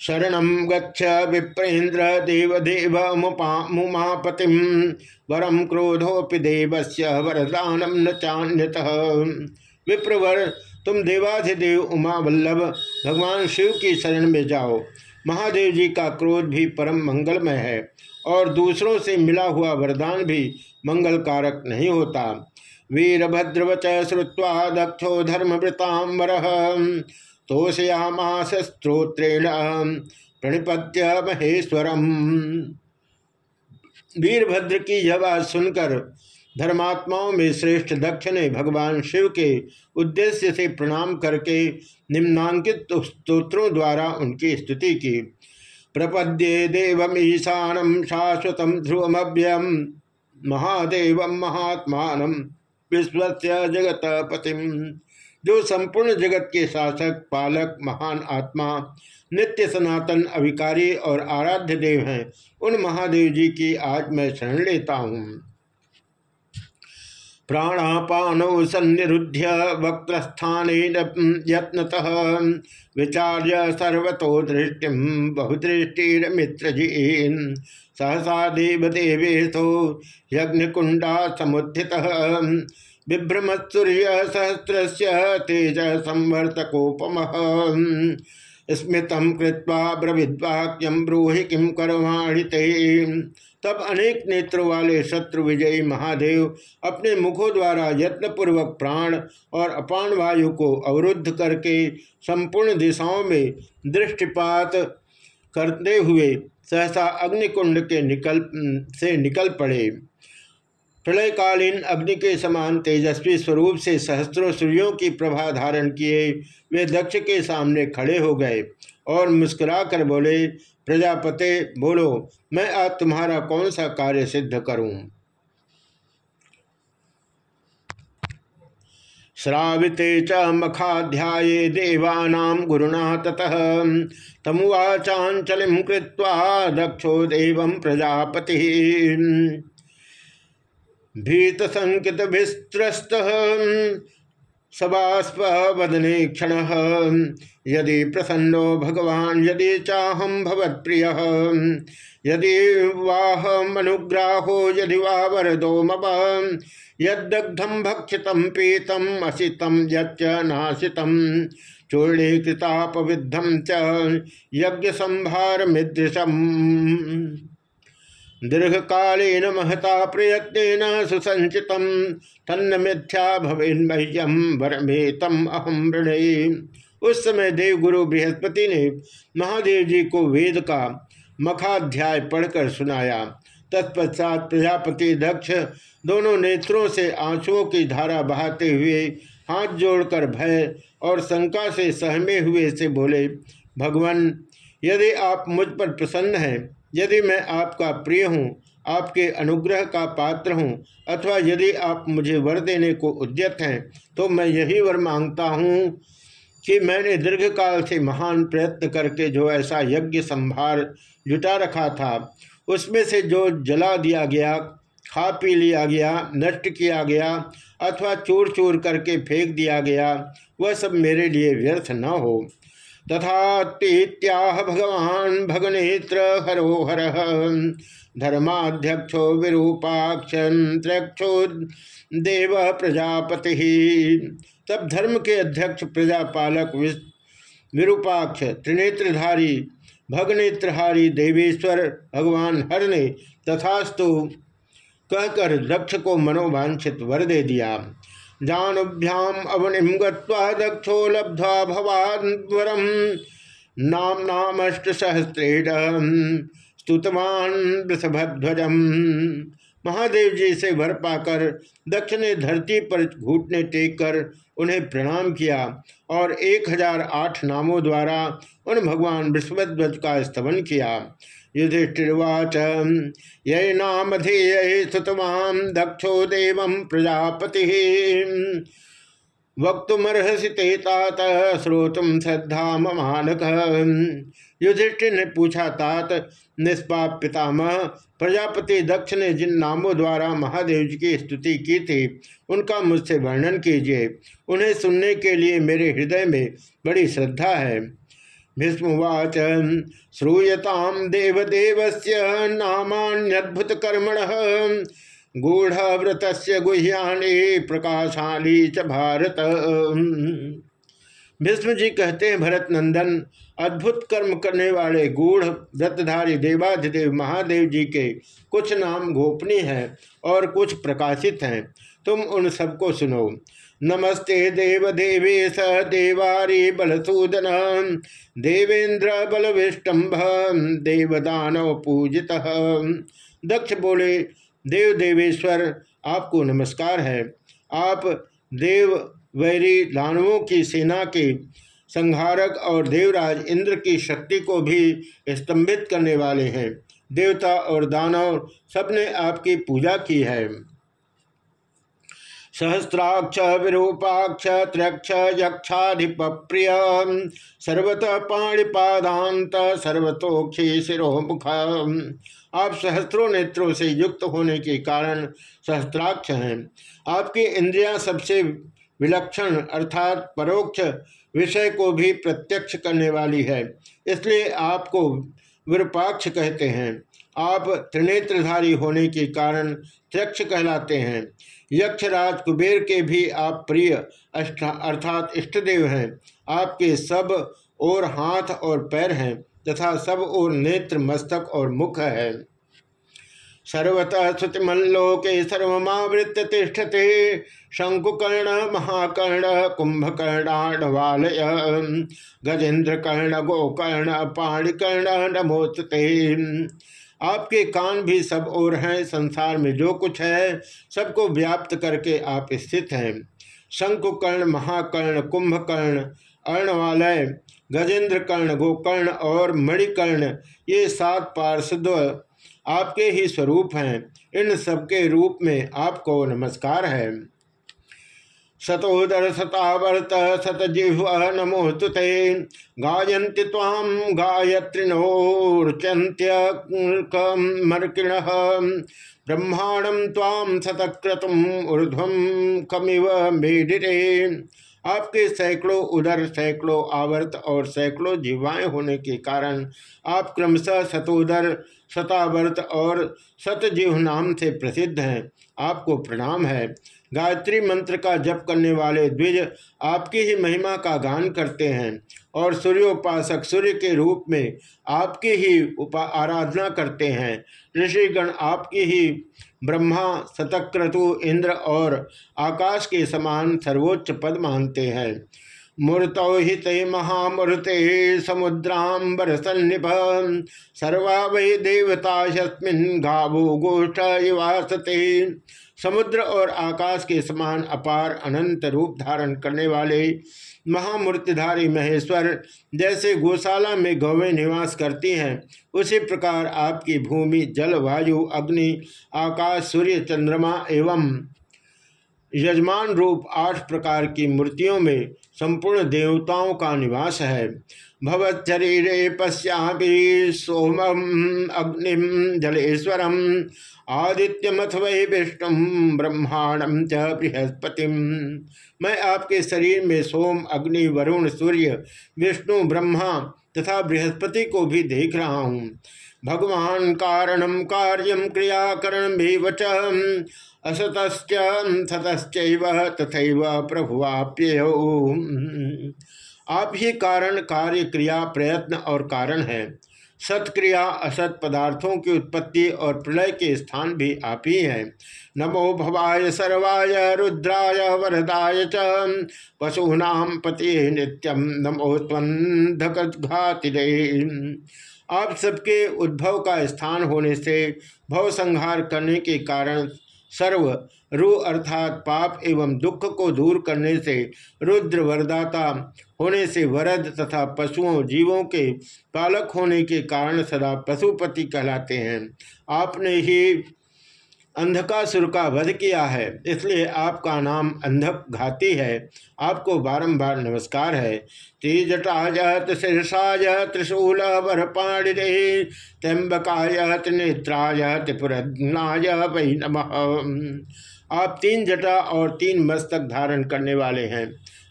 शरण गच्छ विप्रेन्द्र देवदेव मुमापति वरम क्रोधोपि देवस्य वरदानम न चान्यत। विप्रवर, तुम देवाधिदेव उमा वल्लभ, भगवान शिव की शरण में जाओ। महादेव जी का क्रोध भी परम मंगलमय है, और दूसरों से मिला हुआ वरदान भी मंगल नहीं होता। वीरभद्रवच श्रुवा दक्षो धर्मवृतांबर तोषयामास स्त्रोत्रेण प्रणिपत्य महेश्वरम। वीरभद्र की यह बात सुनकर धर्मात्माओं में श्रेष्ठ दक्ष ने भगवान शिव के उद्देश्य से प्रणाम करके निम्नांकित स्त्रोत्रों द्वारा उनकी स्तुति की। प्रपद्ये देवमीशानम शाश्वत ध्रुवमभ्यम महादेव महात्मा विश्व जगत पतिम जो संपूर्ण जगत के शासक पालक, महान आत्मा, नित्य सनातन अभिकारी और आराध्य देव हैं, उन महादेव जी की आज मैं शरण लेता हूँ। प्राणापानौ सन्निरुध्य वक्त्रस्थान यत्नतः विचार्य सर्वतो दृष्टि बहुदृष्टिरमित्रजीन सहसा देवदेवेशो यज्ञकुंडा समुत्थित बिभ्रमसूर्य सहस्र तेज संवर्तकोपम स्मृत कृत्वा ब्रविद्वाक्यम ब्रूहि किम करवाणि तब अनेक नेत्रों वाले शत्रु विजयी महादेव अपने मुखों द्वारा यत्नपूर्वक प्राण और अपान वायु को अवरुद्ध करके संपूर्ण दिशाओं में दृष्टिपात करते हुए सहसा अग्निकुंड के निकल से निकल पड़े। प्रलयकालीन अग्नि के समान तेजस्वी स्वरूप से सहस्त्रों सूर्यों की प्रभा धारण किए, वे दक्ष के सामने खड़े हो गए। और मुस्कुराकर बोले, प्रजापते, बोलो, मैं आज तुम्हारा कौन सा कार्य सिद्ध करूँ? श्राविते च मखाध्याये देवानां गुरुणा ततः तमुवाचाचलिम कृत्वा दक्षो देव प्रजापति। भीत सबास्प वदने क्षण। यदि प्रसन्नो भगवान, यदि चाहम भवत्प्रिय। यदि वाह मनुग्राहो यदि वा वरदो मम। यदग्धम भक्षितम पीतम असितम यच्च नासितम चूर्णीकृतापविद्धम च यज्ञ संभार मिदृशम दीर्घकालीन महता प्रयत्न सुसंचित तन्न मिथ्या भवेन्मह्यम वरमेतम अहम उस समय देवगुरु बृहस्पति ने महादेव जी को वेद का मखाध्याय पढ़कर सुनाया। तत्पश्चात प्रजापति दक्ष दोनों नेत्रों से आंसुओं की धारा बहाते हुए हाथ जोड़कर भय और शंका से सहमे हुए से बोले, भगवान, यदि आप मुझ पर प्रसन्न हैं यदि मैं आपका प्रिय हूँ, आपके अनुग्रह का पात्र हूँ, अथवा यदि आप मुझे वर देने को उद्यत हैं तो मैं यही वर माँगता हूँ कि मैंने दीर्घकाल से महान प्रयत्न करके जो ऐसा यज्ञ संभार जुटा रखा था, उसमें से जो जला दिया गया, खा पी लिया गया, नष्ट किया गया, अथवा चूर चूर करके फेंक दिया गया, वह सब मेरे लिए व्यर्थ न हो। तथा तीत्याह भगवान भगनेत्र हरो हर धर्माध्यक्षो विरूपाक्षो देव प्रजापति। तब धर्म के अध्यक्ष, प्रजापालक विरूपाक्ष, त्रिनेत्रधारी, भगनेत्रहारी देवेश्वर भगवान हर ने तथास्तु कहकर दक्ष को मनोवांछित वर दे दिया। जानुभ्याम अवनिम गक्षो लब्ध्वा भवान्वरम नाम नामष्ट सहस्त्रेण स्तुतमान वृषभध्वजम। महादेव जी से भर पाकर, दक्ष ने धरती पर घूटने टेक कर उन्हें प्रणाम किया और एक हज़ार आठ नामों द्वारा उन भगवान विश्वध्वज का स्तवन किया। युधिष्ठिर्वाच ये नाम धेय सुतवाम दक्षो देव प्रजापति। वक्तुमर्हसि ते तात श्रोतुम श्रद्धा ममानक। युधिष्ठिर ने पूछा, तात, निष्पाप पितामह, प्रजापति दक्ष ने जिन नामों द्वारा महादेव जी की स्तुति की थी, उनका मुझसे वर्णन कीजिए। उन्हें सुनने के लिए मेरे हृदय में बड़ी श्रद्धा है। भीष्मवाच श्रूयताम देवदेव नामान्यद्भुत कर्मण गूढ़ व्रत गुह्याणी प्रकाशाली च भारत। भीष्म जी कहते हैं भरत नंदन अद्भुत कर्म करने वाले गूढ़, व्रतधारी देवाधिदेव महादेव जी के कुछ नाम गोपनीय हैं और कुछ प्रकाशित हैं। तुम उन सबको सुनो। नमस्ते देव देवेश देवारी बलसूदन। देवेंद्र बल विष्टम्भ देवदानव पूजित। दक्ष बोले, देव देवेश्वर, आपको नमस्कार है। आप देव वैरी दानवों की सेना के संहारक और देवराज इंद्र की शक्ति को भी स्तंभित करने वाले हैं। देवता और दानव सबने आपकी पूजा की है। सहस्राक्ष, विरूपाक्ष त्रक्ष यक्षाधिप्रिय सर्वत पाणिपादांत सर्वतोक्षी शिरोमुख। आप सहस्त्रों नेत्रों से युक्त होने के कारण सहस्त्राक्ष हैं। आपकी इंद्रियाँ सबसे विलक्षण अर्थात परोक्ष विषय को भी प्रत्यक्ष करने वाली है, इसलिए आपको विरूपाक्ष कहते हैं। आप त्रिनेत्रधारी होने के कारण त्रक्ष कहलाते हैं। यक्षराज कुबेर के भी आप प्रिय अर्थात इष्टदेव हैं। आपके सब और हाथ और पैर हैं तथा सब और नेत्र, मस्तक और मुख है। सर्वतः श्रुतिमल्लोके सर्वमावृत्य तिष्ठते। शंकुकर्ण, महाकर्ण, कुंभकर्णाणवालय गजेंद्र कर्ण गोकर्ण, पाणिकर्ण नमोस्ते आपके कान भी सब और हैं, संसार में जो कुछ है, सबको व्याप्त करके आप स्थित हैं। शंकुकर्ण, महाकर्ण, कुंभकर्ण, अर्णवालय गजेंद्र कर्ण गोकर्ण और मणिकर्ण, ये सात पार्षद आपके ही स्वरूप हैं। इन सबके रूप में आपको नमस्कार है। शतोदर शतावर्त शतजिह्व नमोस्तुते गायन्ति ताम गायत्रिणोर्चन्त्यमर्किण ब्रह्मांडम ताम शतक्रतुम ऊर्ध्व कमिव मेढिरे। आपके सैकड़ों उदर, सैकड़ों आवर्त और सैकड़ों जीवाएँ होने के कारण आप क्रमशः शतोदर, शतावर्त और शतजीव नाम से प्रसिद्ध हैं। आपको प्रणाम है। गायत्री मंत्र का जप करने वाले द्विज आपकी ही महिमा का गान करते हैं और सूर्योपासक सूर्य के रूप में आपकी ही उपा आराधना करते हैं। ऋषिगण आपकी ही ब्रह्मा, शतक्रतु, इंद्र और आकाश के समान सर्वोच्च पद मानते हैं। मूर्तौ हित महामूर्ते समुद्रांबर सन्निभ, सर्वा वै देवता गावो गोष्ठ समुद्र और आकाश के समान अपार अनंत रूप धारण करने वाले महामूर्तिधारी महेश्वर जैसे गौशाला में गौवें निवास करती हैं। उसी प्रकार आपकी भूमि, जल, वायु, अग्नि, आकाश, सूर्य, चंद्रमा एवं यजमान रूप आठ प्रकार की मूर्तियों में संपूर्ण देवताओं का निवास है। भवचरीरे पश्या सोम अग्निम, जलेश्वरम, आदित्यमथ वै विष्णु ब्रह्मांडम च बृहस्पति मैं आपके शरीर में सोम, अग्नि, वरुण, सूर्य, विष्णु, ब्रह्मा तथा बृहस्पति को भी देख रहा हूँ। भगवान कारणम कार्यम क्रियाकरण भी वच असतश्च सतश्च तथा प्रभुवाप्य आप ही कारण, कार्य, क्रिया, प्रयत्न और कारण है। सत्क्रिया, असत पदार्थों की उत्पत्ति और प्रलय के स्थान भी आप ही हैं। नमो भवाय सर्वाय रुद्राय वरदाय च। पशूनाम पति नित्यम नमो घातिरे आप सबके उद्भव का स्थान होने से भव संहार करने के कारण सर्व रु अर्थात पाप एवं दुख को दूर करने से रुद्र वरदाता होने से वरद तथा पशुओं, जीवों के पालक होने के कारण सदा पशुपति कहलाते हैं। आपने ही अंधकासुर का वध किया है, इसलिए आपका नाम अंधक घाती है। आपको बारंबार नमस्कार है। त्रिजटाज त्रिशीर्षाज त्रिशूल वरपाणि त्र्यंबकाय त्रिनेत्राय त्रिपुरनाय वही नम। आप तीन जटा और तीन मस्तक धारण करने वाले हैं।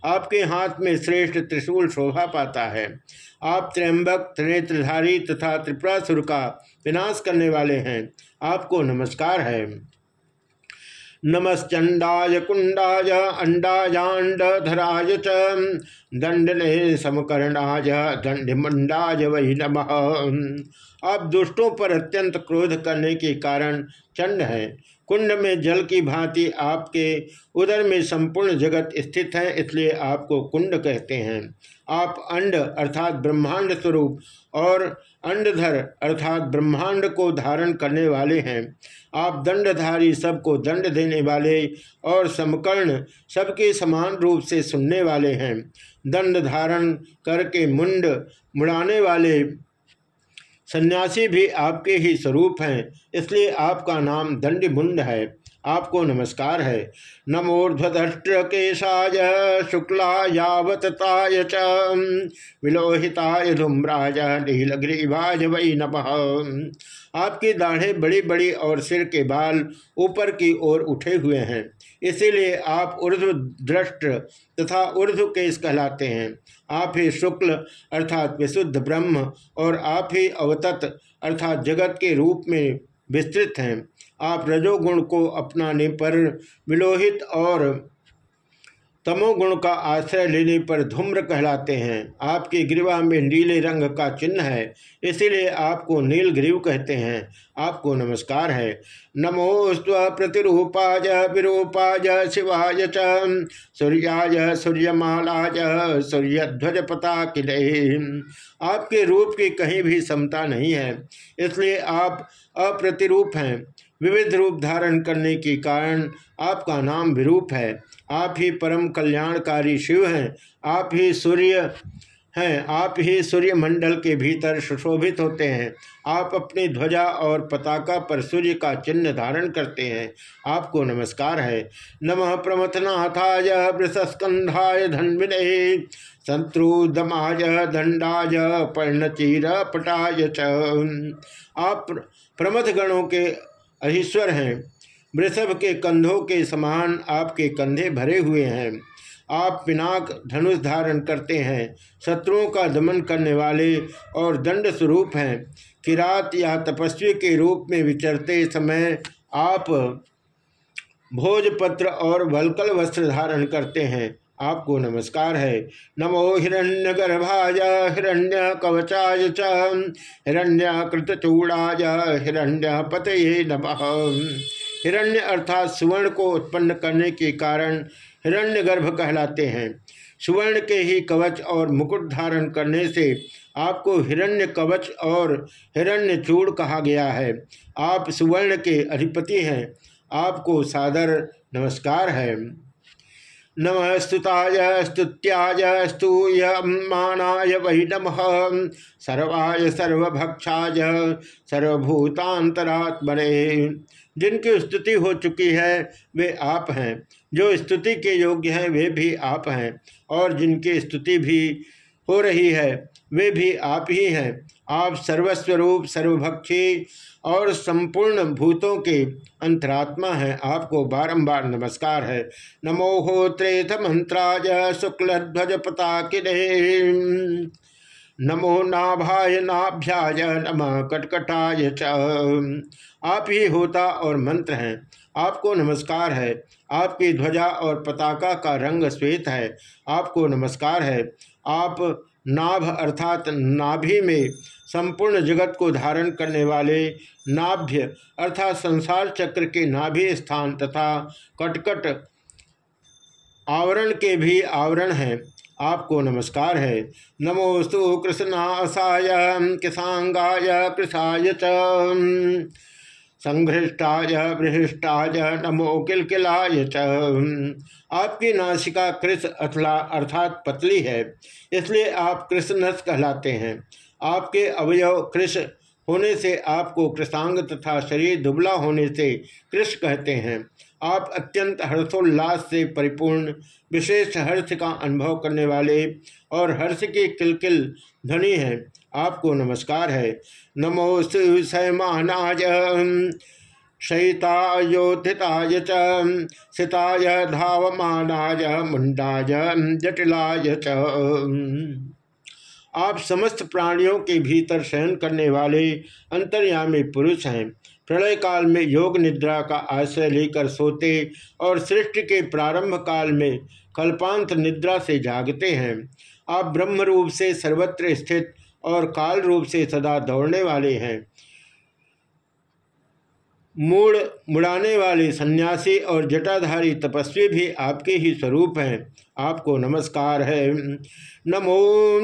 आपके हाथ में श्रेष्ठ त्रिशूल शोभा पाता है। आप त्र्यंबक, त्रिनेत्रधारी तथा त्रिपुरासुर का विनाश करने वाले हैं। आपको नमस्कार है। नमश्चंडाय कुंडाय अंडायांडधराय च, दंडने समकर्णाय, दंडमंडाय वही नम। आप दुष्टों पर अत्यंत क्रोध करने के कारण चंड है। कुंड में जल की भांति आपके उदर में संपूर्ण जगत स्थित है, इसलिए आपको कुंड कहते हैं। आप अंड, अर्थात ब्रह्मांड स्वरूप और अंडधर अर्थात ब्रह्मांड को धारण करने वाले हैं। आप दंडधारी सबको दंड देने वाले और समकर्ण सबके समान रूप से सुनने वाले हैं। दंड धारण करके मुंड मुड़ाने वाले सन्यासी भी आपके ही स्वरूप हैं, इसलिए आपका नाम दंड मुंड है। आपको नमस्कार है। नमोर्ध्वष्ट्र केशाय शुक्ला यावतताय च। विलोहिताय धूम्राय नीलग्रीवाय वही नम। आपकी दाढ़ें बड़ी बड़ी और सिर के बाल ऊपर की ओर उठे हुए हैं। इसीलिए आप ऊर्ध्व दृष्ट तथा ऊर्ध्व केश कहलाते हैं। आप ही शुक्ल अर्थात विशुद्ध ब्रह्म और आप ही अवतत अर्थात जगत के रूप में विस्तृत हैं। आप रजोगुण को अपनाने पर विलोहित और तमोगुण का आश्रय लेने पर धूम्र कहलाते हैं। आपकी ग्रीवा में नीले रंग का चिन्ह है, इसीलिए आपको नील ग्रीव कहते हैं। आपको नमस्कार है। नमो स्व प्रतिरूपाज विरूपाज शिवाय च, सूर्याय सूर्यमालाज सूर्यध्वज पता आपके रूप की कहीं भी समता नहीं है, इसलिए आप अप्रतिरूप हैं। विविध रूप धारण करने के कारण आपका नाम विरूप है। आप ही परम कल्याणकारी शिव हैं। आप ही सूर्य हैं। आप ही सूर्य मंडल के भीतर सुशोभित होते हैं। आप अपनी ध्वजा और पताका पर सूर्य का चिन्ह धारण करते हैं। आपको नमस्कार है। नमः प्रमथनाथाय वृषस्कंधाय धन्विने शत्रुदमाय दंडाय पर्णचीर पटाय च। आप प्रमथ गणों के अधीश्वर हैं। वृषभ के कंधों के समान आपके कंधे भरे हुए हैं। आप पिनाक धनुष धारण करते हैं। शत्रुओं का दमन करने वाले और दंड स्वरूप हैं। किरात या तपस्वी के रूप में विचरते समय आप भोजपत्र और वलकल वस्त्र धारण करते हैं। आपको नमस्कार है। नमो हिरण्य गर्भाय हिरण्य कवचाय च हिरण्य कृतचूड़ाय हिरण्य पतये नम। हिरण्य अर्थात सुवर्ण को उत्पन्न करने के कारण हिरण्य गर्भ कहलाते हैं। सुवर्ण के ही कवच और मुकुट धारण करने से आपको हिरण्य कवच और हिरण्य चूड़ कहा गया है। आप सुवर्ण के अधिपति हैं। आपको सादर नमस्कार है। नम स्तुताय स्तुत्याय स्तूयमानाय वही नम। सर्वाय सर्वभक्षाय सर्वभूतांतरात्मने जिनकी स्तुति हो चुकी है, वे आप हैं। जो स्तुति के योग्य हैं, वे भी आप हैं। और जिनकी स्तुति भी हो रही है, वे भी आप ही हैं। आप सर्वस्वरूप, सर्वभक्षी और संपूर्ण भूतों के अंतरात्मा हैं। आपको बारंबार नमस्कार है। नमो हो त्रेथ मंत्राज शुक्ल ध्वज पताकिने नमो नाभाय नाभ्याय नम कटकटाय च। आप ही होता और मंत्र हैं। आपको नमस्कार है। आपकी ध्वजा और पताका का रंग श्वेत है। आपको नमस्कार है। आप नाभ अर्थात नाभि में संपूर्ण जगत को धारण करने वाले नाभ्य अर्थात संसार चक्र के नाभि स्थान तथा कटकट आवरण के भी आवरण हैं। आपको नमस्कार है। नमोस्तु कृष्णासाय किसांगाय कृषाय च। संघृष्टाय बृहष्टाय नमो किलकिलाय च। आपकी नासिका कृष अथला अर्थात पतली है, इसलिए आप कृष्णस कहलाते हैं। आपके अवयव कृष होने से आपको कृषांग तथा शरीर दुबला होने से कृष कहते हैं। आप अत्यंत हर्षोल्लास से परिपूर्ण, विशेष हर्ष का अनुभव करने वाले और हर्ष के किलकिल धनी हैं। आपको नमस्कार है। नमो सैमानाज शयितायोत्थिताय च, सिताय धावमानाय मुंडाय जटिलाय च। आप समस्त प्राणियों के भीतर शयन करने वाले अंतर्यामी पुरुष हैं। प्रलय काल में योग निद्रा का आश्रय लेकर सोते और सृष्टि के प्रारंभ काल में कल्पांत निद्रा से जागते हैं। आप ब्रह्म रूप से सर्वत्र स्थित और काल रूप से सदा दौड़ने वाले हैं। मूड मुड़ाने वाले सन्यासी और जटाधारी तपस्वी भी आपके ही स्वरूप हैं। आपको नमस्कार है। नमो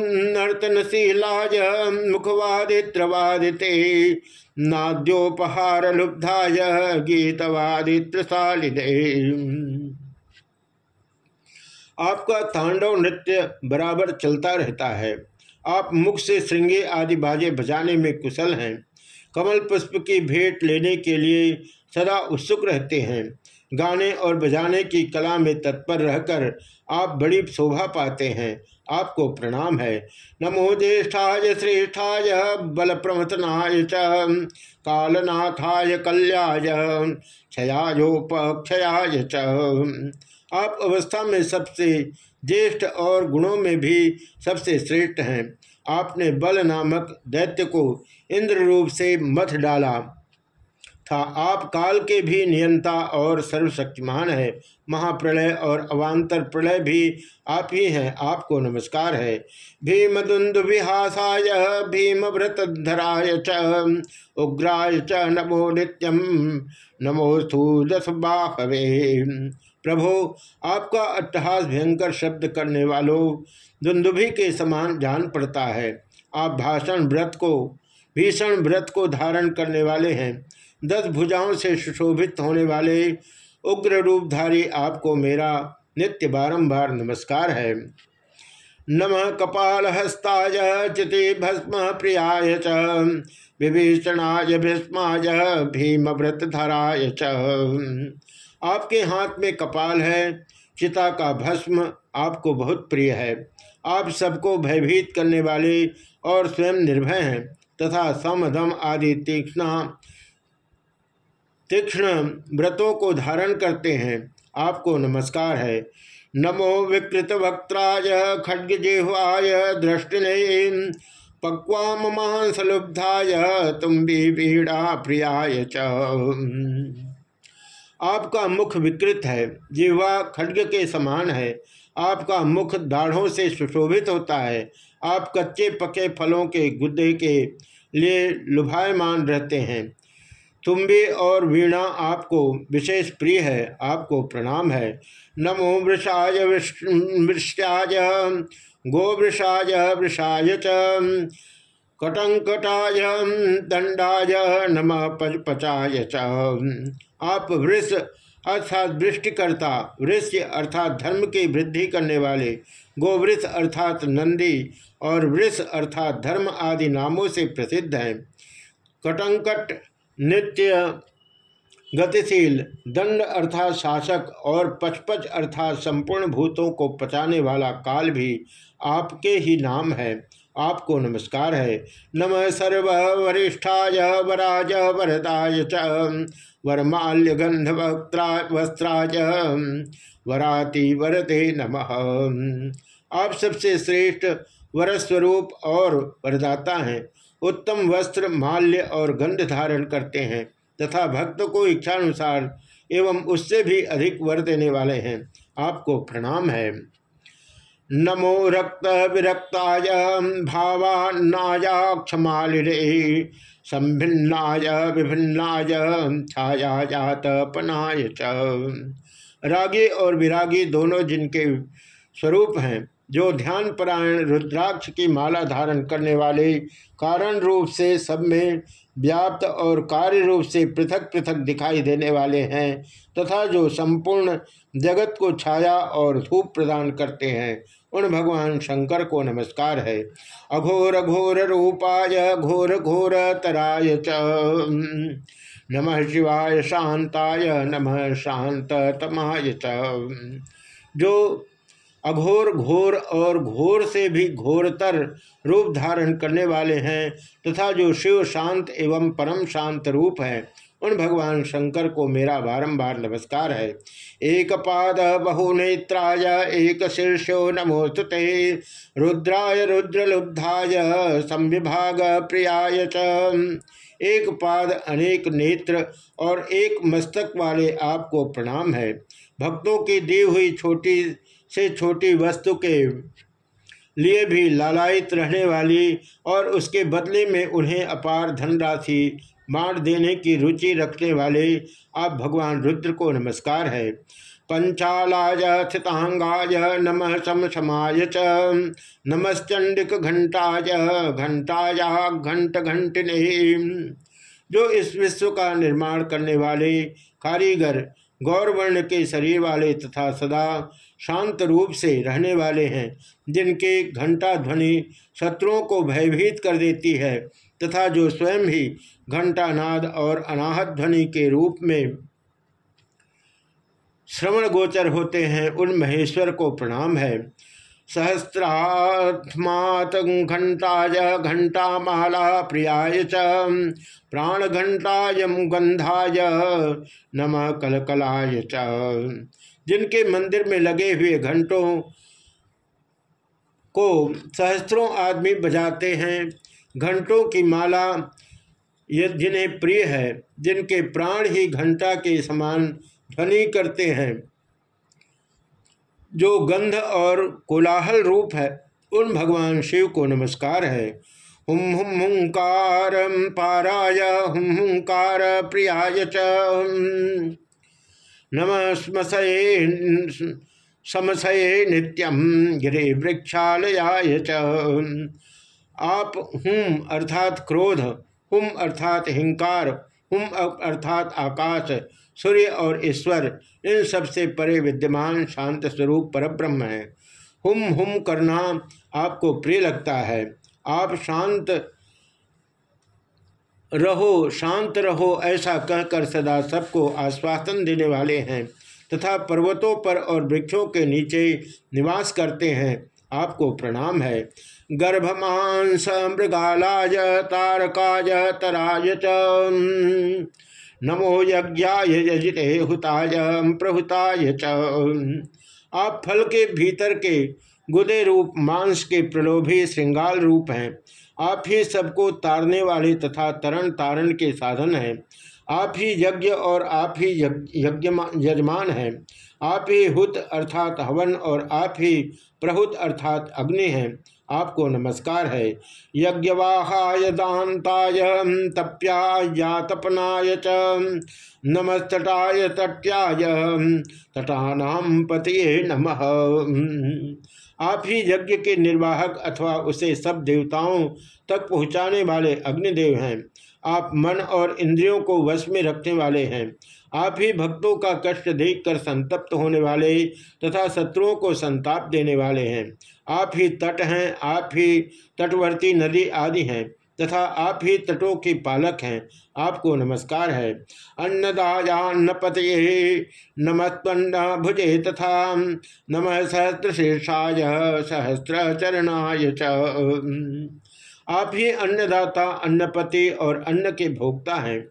नर्तनशीलाय मुखवादित्रवादिते नाद्योपहार लुब्धाय गीतवादित्रशालिदे आपका तांडव नृत्य बराबर चलता रहता है। आप मुख से श्रृंगे आदि बाजे बजाने में कुशल हैं। कमल पुष्प की भेंट लेने के लिए सदा उत्सुक रहते हैं। गाने और बजाने की कला में तत्पर रहकर आप बड़ी शोभा पाते हैं। आपको प्रणाम है। नमो ज्येष्ठाय, श्रेष्ठाय बल प्रमथनाय च, कालनाथाय, कल्याय, क्षयायोपक्षयाय च। आप अवस्था में सबसे ज्येष्ठ और गुणों में भी सबसे श्रेष्ठ हैं। आपने बल नामक दैत्य को इंद्र रूप से मथ डाला। था। आप काल के भी नियंता और सर्वशक्तिमान है। महाप्रलय और अवान्तर प्रलय भी आप ही हैं। आपको नमस्कार है। भीम दुंद विहासाय भीम व्रतधराय च, उग्राय च नमो नित्यम नमोस्तु दस बाहवे प्रभो, आपका अट्टहास भयंकर शब्द करने वालों दुंदुभि के समान जान पड़ता है। आप भाषण व्रत को भीषण व्रत को धारण करने वाले हैं। दस भुजाओं से सुशोभित होने वाले उग्र रूपधारी आपको मेरा नित्य बारंबार नमस्कार है। नम कपाल हस्ताय चिति भस्म प्रियाय च, विभीषणाय भीष्माय भीम व्रतधराय च। आपके हाथ में कपाल है, चिता का भस्म आपको बहुत प्रिय है। आप सबको भयभीत करने वाले और स्वयं निर्भय हैं। तथा समधम आदि तीक्ष्णा तीक्ष्ण व्रतों को धारण करते हैं। आपको नमस्कार है। नमो विकृत वक्त्राय खड्ग जेह्वाय दृष्टिने पक्वाम मांसलुब्धाय तुम भी पीड़ा प्रियाय च। आपका मुख विकृत है। जिह्वा खड्ग के समान है। आपका मुख दाढ़ों से सुशोभित होता है। आप कच्चे पके फलों के गुद्दे के लिए लुभायमान रहते हैं। तुम्बी और वीणा आपको विशेष प्रिय है, आपको प्रणाम है। नमो वृषाय वृष्याय गोवृषाय वृषाय च। कटंकटाय, दंडाय, नम पचाय च। आप वृष अर्थात वृष्टिकर्ता वृक्ष अर्थात धर्म की वृद्धि करने वाले गोवृष अर्थात नंदी और वृष अर्थात धर्म आदि नामों से प्रसिद्ध हैं। कटंकट, नित्य, गतिशील, दंड अर्थात शासक और पचपच अर्थात संपूर्ण भूतों को पचाने वाला काल भी आपके ही नाम है। आपको नमस्कार है। नम सर्व वरिष्ठाय वराज वरदाय वरमाल्य गंध वस्त्राज वराति वरते नमः। आप सबसे श्रेष्ठ वरस्वरूप और वरदाता हैं। उत्तम वस्त्र, माल्य और गंध धारण करते हैं तथा भक्त को इच्छानुसार एवं उससे भी अधिक वर देने वाले हैं। आपको प्रणाम है। नमो रक्त विरक्ताय भावान्नाया क्षमालिरे संभिन्नाय विभिन्नाय छाया जात पनाय रागी और विरागी दोनों जिनके स्वरूप हैं, जो ध्यान परायण रुद्राक्ष की माला धारण करने वाले कारण रूप से सब में व्याप्त और कार्य रूप से पृथक पृथक दिखाई देने वाले हैं, तथा जो संपूर्ण जगत को छाया और धूप प्रदान करते हैं उन भगवान शंकर को नमस्कार है। अघोर घोर रूपाय, घोर घोर तराय च। नमः शिवाय शांताय, नमः शांत तमाय च। जो अघोर घोर और घोर से भी घोरतर रूप धारण करने वाले हैं तथा जो शिव शांत एवं परम शांत रूप है उन भगवान शंकर को मेरा बारंबार नमस्कार है। एक पाद बहुनेत्राय, एक शीर्षो नमोस्तुते। रुद्राय, रुद्रलुब्धाय, संविभाग प्रियाय च। एक पाद अनेक नेत्र और एक मस्तक वाले आपको प्रणाम है। भक्तों की दी हुई छोटी से छोटी वस्तु के लिए भी लालायित रहने वाली और उसके बदले में उन्हें अपार धनराशि बांट देने की रुचि रखने वाले आप भगवान रुद्र को नमस्कार है। पंचालाय स्थितांगाय नम सम समाय च। नमश्चंडिक घंटाय घंटाया घंट घंटने जो इस विश्व का निर्माण करने वाले कारीगर, गौरवर्ण के शरीर वाले तथा सदा शांत रूप से रहने वाले हैं, जिनके घंटा ध्वनि शत्रुओं को भयभीत कर देती है तथा जो स्वयं ही घंटानाद और अनाहत ध्वनि के रूप में श्रवण गोचर होते हैं, उन महेश्वर को प्रणाम है। सहस्रात्मात घंटाय घंटा माला प्रियाय च प्राण घंटाय गंधाय नम कलकलाय च। जिनके मंदिर में लगे हुए घंटों को सहस्त्रों आदमी बजाते हैं घंटों की माला जिन्हें प्रिय है, जिनके प्राण ही घंटा के समान ध्वनि करते हैं। जो गंध और कोलाहल रूप है, उन भगवान शिव को नमस्कार है। हुम हुम हुंकार पाराय हुम हुंकार प्रियाय च। नमस्मसये समसये नित्यम गिरे वृक्षालयाय च। आप हुम अर्थात क्रोध, हुम अर्थात हिंकार, हुम अर्थात आकाश, सूर्य और ईश्वर, इन सबसे परे विद्यमान शांत स्वरूप परब्रह्म है। हुम हुम करना आपको प्रिय लगता है। आप शांत रहो शांत रहो, ऐसा कहकर सदा सबको आश्वासन देने वाले हैं तथा पर्वतों पर और वृक्षों के नीचे निवास करते हैं। आपको प्रणाम है। गर्भमांस मृगालाय तारकाय, तराय च। नमो यज्ञाय, यजिते हुताय प्रहुताय च। आप फल के भीतर के गुदे रूप, मांस के प्रलोभी श्रृंगाल रूप हैं। आप ही सबको तारने वाले तथा तरण तारण के साधन हैं। आप ही यज्ञ और आप ही यज्ञ यजमान हैं। आप ही हुत अर्थात हवन और आप ही प्रहुत अर्थात अग्नि हैं। आपको नमस्कार है। यज्ञवाहाय दाताय तप्याया, तपनाय च। नमस्तटाय, तट्याय तटानाम पतिये नमः। आप ही यज्ञ के निर्वाहक अथवा उसे सब देवताओं तक पहुँचाने वाले अग्निदेव हैं। आप मन और इंद्रियों को वश में रखने वाले हैं। आप ही भक्तों का कष्ट देखकर संतप्त होने वाले तथा शत्रुओं को संताप देने वाले हैं। आप ही तट हैं, आप ही तटवर्ती नदी आदि हैं तथा आप ही तटों के पालक हैं, आपको नमस्कार है। अन्नदायान्न पतये नमस्वन्न भुजे तथा नम सहस्त्र शीर्षाय सहस्त्र चरणाय च। आप ही अन्नदाता, अन्नपति और अन्न के भोक्ता हैं।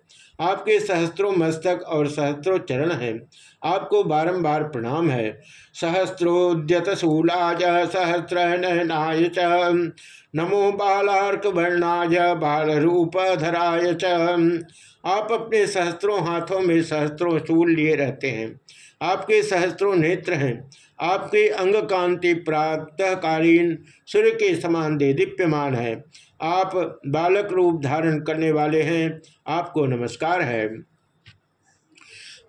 आपके सहस्त्रों मस्तक और सहस्त्रों चरण हैं। आपको बारंबार प्रणाम है। सहस्त्रोद्यत शूलाज सहस्त्र नयनाय च। नमो बालार्क वर्णाय बाल रूप धराय च। आप अपने सहस्त्रों हाथों में सहस्त्रों शूल लिए रहते हैं। आपके सहस्त्रों नेत्र हैं। आपके अंग कांति प्रातःकालीन सूर्य के समान दे दीप्यमान है। आप बालक रूप धारण करने वाले हैं। आपको नमस्कार है।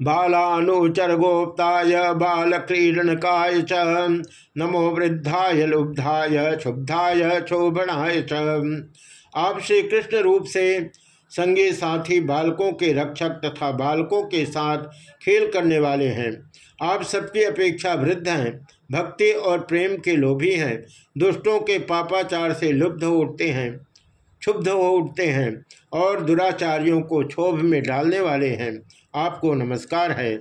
बालानुचर गोप्ताय बाल क्रीडनकाय च, नमो वृद्धाय, लुब्धाय, क्षुब्धाय, क्षोभणाय च। आप श्री कृष्ण रूप से संगी साथी बालकों के रक्षक तथा बालकों के साथ खेल करने वाले हैं। आप सबकी अपेक्षा वृद्ध हैं। भक्ति और प्रेम के लोभी हैं। दुष्टों के पापाचार से लुब्ध हो उठते हैं, क्षुब्ध हो उठते हैं और दुराचार्यों को क्षोभ में डालने वाले हैं। आपको नमस्कार है।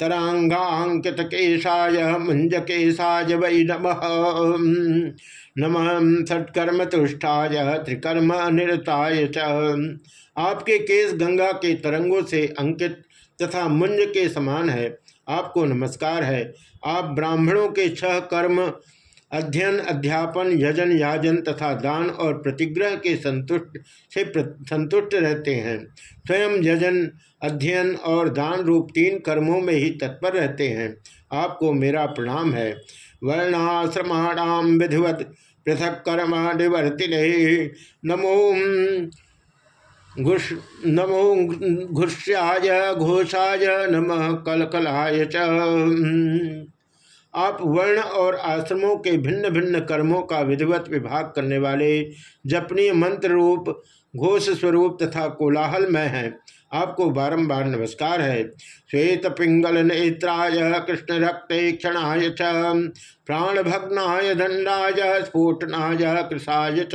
तरांगांकित केशाय मुंज केशाय वै नम। नम सत्कर्म तुष्टाय त्रिकर्म निरताय आपके केस गंगा के तरंगों से अंकित तथा मुंज के समान है। आपको नमस्कार है। आप ब्राह्मणों के छह कर्म, अध्ययन, अध्यापन, यजन, याजन तथा दान और प्रतिग्रह के संतुष्ट, से संतुष्ट रहते हैं। स्वयं यजन, अध्ययन और दान रूप तीन कर्मों में ही तत्पर रहते हैं। आपको मेरा प्रणाम है। वर्णाश्रमाणाम विधिवत, पृथक कर्मा निवर्ति नमो घुष नमो घुष्याय, घोषाय नम, कलकलाय च। आप वर्ण और आश्रमों के भिन्न भिन्न कर्मों का विधिवत विभाग करने वाले जपनीय मंत्र रूप, घोष स्वरूप तथा कोलाहल में हैं। आपको बारंबार नमस्कार है। श्वेत पिंगल नेत्राय, कृष्ण रक्त क्षणाय च। प्राण भग्नाय, दंडाय, स्फोटनाय, कृषाय च।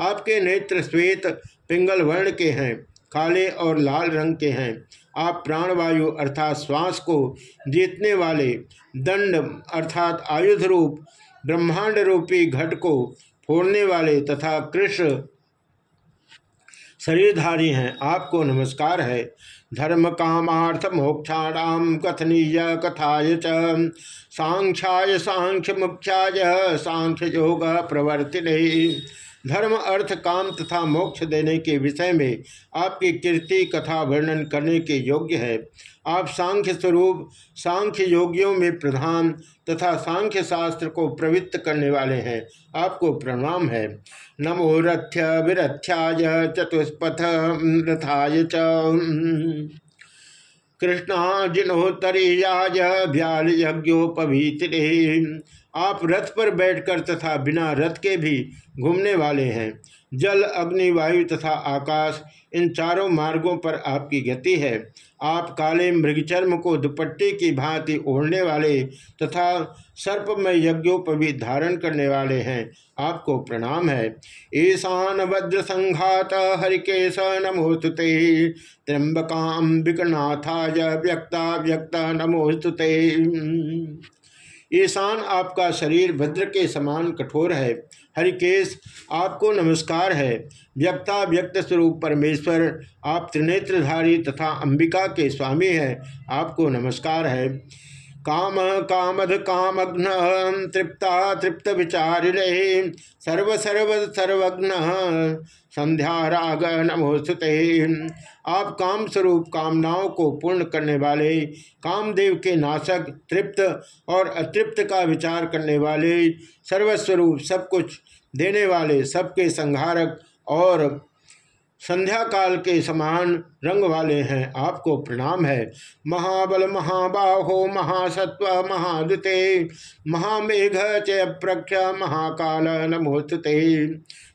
आपके नेत्र श्वेत पिंगल वर्ण के हैं, काले और लाल रंग के हैं। आप प्राणवायु अर्थात श्वास को जीतने वाले दंड अर्थात आयुध रूप, ब्रह्मांड रूपी घट को फोड़ने वाले तथा कृष्ण शरीरधारी हैं। आपको नमस्कार है। धर्म कामार्थ मोक्षाणाम कथनीय कथाय च। सांख्याय सांख्य मुख्याय, सांख्य योग प्रवर्तिन। धर्म, अर्थ, काम तथा मोक्ष देने के विषय में आपकी कीर्ति, कथा वर्णन करने के योग्य है। आप सांख्य स्वरूप, सांख्य योगियों में प्रधान तथा सांख्य शास्त्र को प्रवृत्त करने वाले हैं। आपको प्रणाम है। नमो रथ्य विरथ्याय चतुष्पथ रथाय च। कृष्णा जिनोत्तरीयाय व्याल यज्ञोपवीति आप रथ पर बैठकर तथा बिना रथ के भी घूमने वाले हैं। जल, अग्नि, वायु तथा आकाश, इन चारों मार्गों पर आपकी गति है। आप काले मृगचर्म को दुपट्टे की भांति ओढ़ने वाले तथा सर्प में यज्ञों पर भी धारण करने वाले हैं। आपको प्रणाम है। ईशान वज्र संघात हरिकेश नमोस्तुते त्र्यंबकाम विकनाथाय व्यक्ता व्यक्ता नमोस्तुते ईशान आपका शरीर भद्र के समान कठोर है। हरिकेश आपको नमस्कार है। व्यक्ता, व्यक्त स्वरूप परमेश्वर, आप त्रिनेत्रधारी तथा अंबिका के स्वामी हैं। आपको नमस्कार है। काम कामध कामघ्न तृप्ता तृप्त विचारिणे सर्व सर्व सर्वघ्न संध्या, राग, नमोस्तुते। आप काम स्वरूप कामनाओं को पूर्ण करने वाले, कामदेव के नाशक तृप्त और अतृप्त का विचार करने वाले, सर्वस्वरूप सब कुछ देने वाले, सबके संहारक और संध्या काल के समान रंग वाले हैं। आपको प्रणाम है। महाबल, महाबाहो, महासत्व महादुते महामेघ च प्रख्य महाकाल, नमोस्तुते।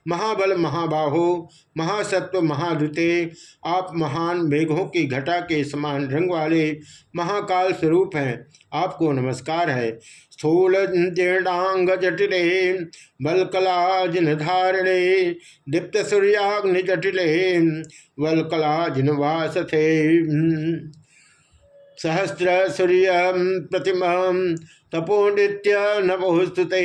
महाबल, महाबाहो, महासत्व महादुते आप महान मेघों की घटा के समान रंग वाले महाकाल स्वरूप हैं। आपको नमस्कार है। स्थूल जीर्णांग जटिले बलकला जिन धारणे, दीप्त सूर्याग्नि जटिले वलकला जिन वासथे। सहस्र सूर्य प्रतिमा तपो नित्य नमोस्तुते।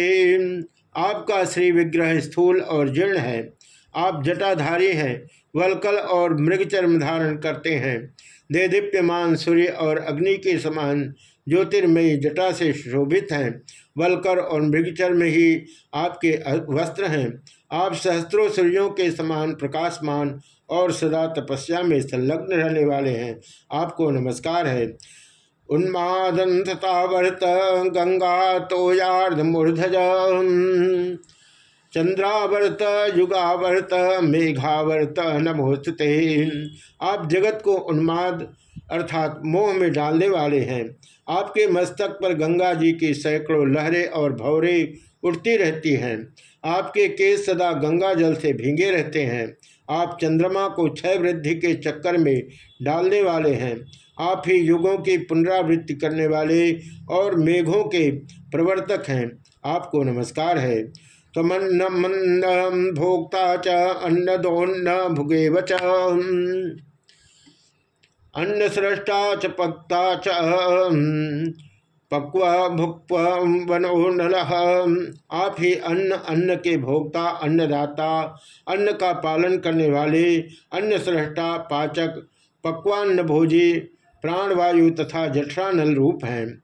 आपका श्री विग्रह स्थूल और जीर्ण है। आप जटाधारी हैं, वलकल और मृगचर्म धारण करते हैं। दे दीप्यमान सूर्य और अग्नि के समान ज्योतिर्मयी जटा से शोभित हैं, वलकर और मृगचर में ही आपके वस्त्र हैं। आप सहस्त्रों सूर्यों के समान प्रकाशमान और सदा तपस्या में संलग्न रहने वाले हैं। आपको नमस्कार है। उन्मादंतावर्त गंगा मूर्धज। चंद्रावर्त युगावर्त मेघावर्त नमोस्तुते। आप जगत को उन्माद अर्थात मोह में डालने वाले हैं। आपके मस्तक पर गंगा जी की सैकड़ों लहरें और भौरे उठती रहती हैं। आपके केस सदा गंगा जल से भींगे रहते हैं। आप चंद्रमा को क्षय वृद्धि के चक्कर में डालने वाले हैं। आप ही युगों की पुनरावृत्ति करने वाले और मेघों के प्रवर्तक हैं। आपको नमस्कार है। तमन्न मंद भोक्ता च अन्न भुगे वच अन्न सृष्टा च पक्ता च पक्व, भुक्व, वनो, नल। आप ही अन्न अन्न के भोक्ता, अन्नदाता, अन्न का पालन करने वाले अन्न सृष्टा पाचक पक्वान्न भोजी प्राणवायु तथा जठरानल रूप हैं।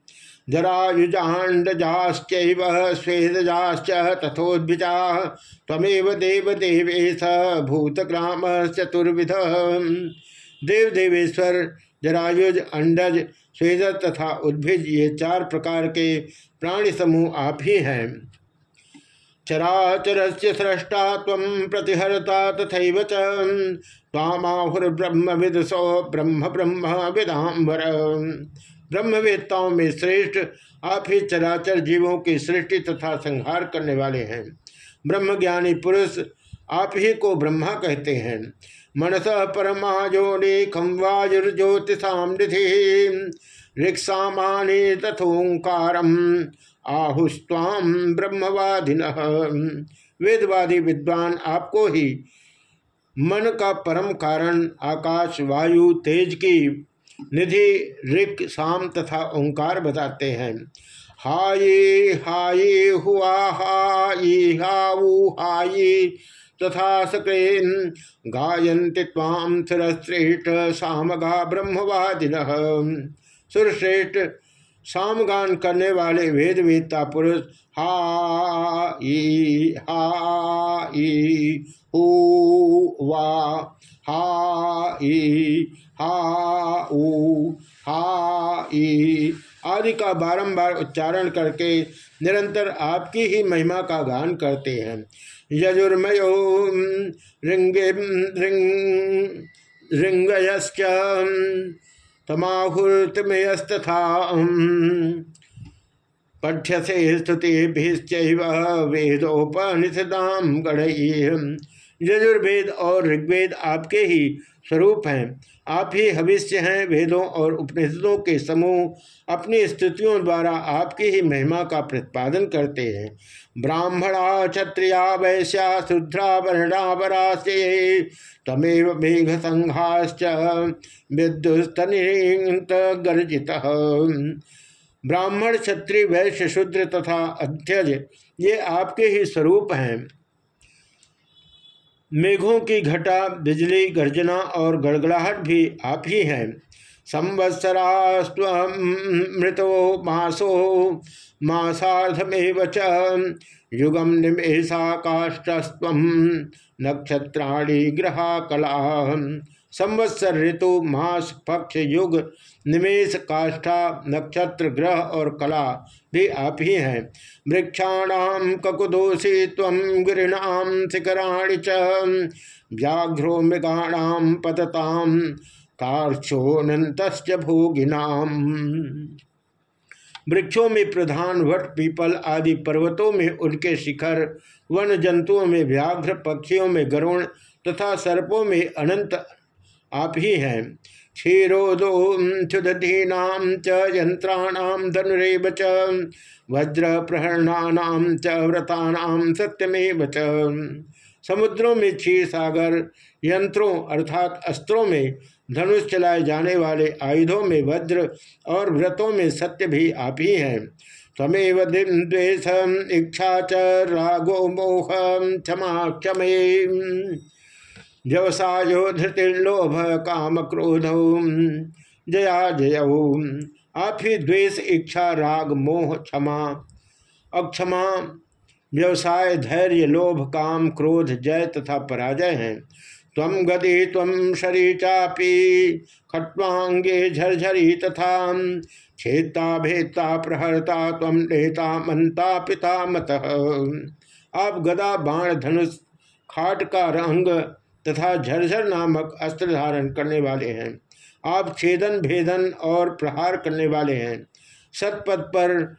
जरायुजाण्डजाश्च स्वेदजाश्च, तथोद्भिजा तमेव देव देवेश भूतग्राम चतुर्विध देव देवेश्वर जरायुज, अंडज स्वेद तथा उद्भिज, ये चार प्रकार के प्राणी समूह आप ही हैं। चराचर से सृष्टा तम प्रतिहरता तथा तामाहुर्ब्रह्म विदुषो ब्रह्म ब्रह्म विदाम्बर ब्रह्मवेत्ताओं में श्रेष्ठ आप ही चराचर जीवों की सृष्टि तथा संहार करने वाले हैं। ब्रह्मज्ञानी पुरुष आप ही को ब्रह्मा कहते हैं। मनस परमाजोनि खम वायुर्ज्योतिषाम निधि ऋक्सामाने तथोंकारम आहुस्वाम ब्रह्मवादिन। वेदवादी विद्वान, आपको ही मन का परम कारण, आकाश, वायु, तेज की निधि ऋक साम तथा ओंकार बताते हैं। हाये हाये, हुआ हाई हाऊ हाये तथा सक्रेन गायन्ति ताम सुरश्रेष्ठ सामगा ब्रह्मवादिन। सुरश्रेष्ठ सामगान करने वाले वेद वेदता पुरुष, हा, ई हा, ई वा, हा, ई, हा हा, ई आदि का बारंबार उच्चारण करके निरंतर आपकी ही महिमा का गान करते हैं। यजुर्मयो रिंगे रिंगयश्च तमाहुर्तमयस्तथा पठ्यसे स्तुतिभिश्च वेदोपनिषदाम गढ़ यजुर्वेद और ऋग्वेद आपके ही स्वरूप हैं। आप ही हविष्य हैं, वेदों और उपनिषदों के समूह, अपनी स्तुतियों द्वारा आपकी ही महिमा का प्रतिपादन करते हैं। ब्राह्मणा, क्षत्रिया, वैश्या, शुद्रा, वर्णा से तमेव मेघ संघाश्च विद्युस्तनित गर्जित। ब्राह्मण, क्षत्रिय, वैश्य, शूद्र तथा अध्यज, ये आपके ही स्वरूप हैं। मेघों की घटा, बिजली, गर्जना और गड़गड़ाहट भी आप ही हैं। संवत्सरास्वमृतो मासो मासाधमेव युगम निमेषा काष्ठस्व नक्षत्राणी ग्रहा कला संवत्सर ऋतु मास, पक्ष, युग निमेश काष्ठा नक्षत्र, ग्रह और कला। भी आप ही हैं। वृक्षाणाम ककुदोषी तम गिरीणाम शिखराणी च। व्याघ्रो मृगाणाम पतताम कार्क्षोनत भोगिनाम वृक्षों में प्रधान वट पीपल आदि पर्वतों में उनके शिखर, वन जंतुओं में व्याघ्र पक्षियों में गरुण तथा सर्पों में अनंत आप ही हैं। क्षीरोदोक्षुदधीनाम च यंत्राणाम धनुरेव च वज्र प्रहरणानाम च, व्रतानाम सत्यमेव च। समुद्रों में क्षीर सागर, यंत्रों अर्थात अस्त्रों में धनुष चलाए जाने वाले आयुधों में वज्र और व्रतों में सत्य भी आप ही हैं। तमेव द्वेष इच्छा च, रागो मोह क्षमा क्षमे। व्यवसायो धृतिर्लोभ काम क्रोध जया जय। आप ही द्वेष, इच्छा, राग, मोह, क्षमा। अक्षमा, व्यवसाय, धैर्य, लोभ, काम, क्रोध, जय तथा पराजय हैं। तम गति तम शरी चापी। खट्वांगे, झरझरी तथा छेता भेदता, प्रहरता तम नेता मंता पिता, मत। आप गदा, बाण, धनुष, खाट का रंग तथा झरझर नामक अस्त्र धारण करने वाले हैं। आप छेदन, भेदन और प्रहार करने वाले हैं। सतपथ पर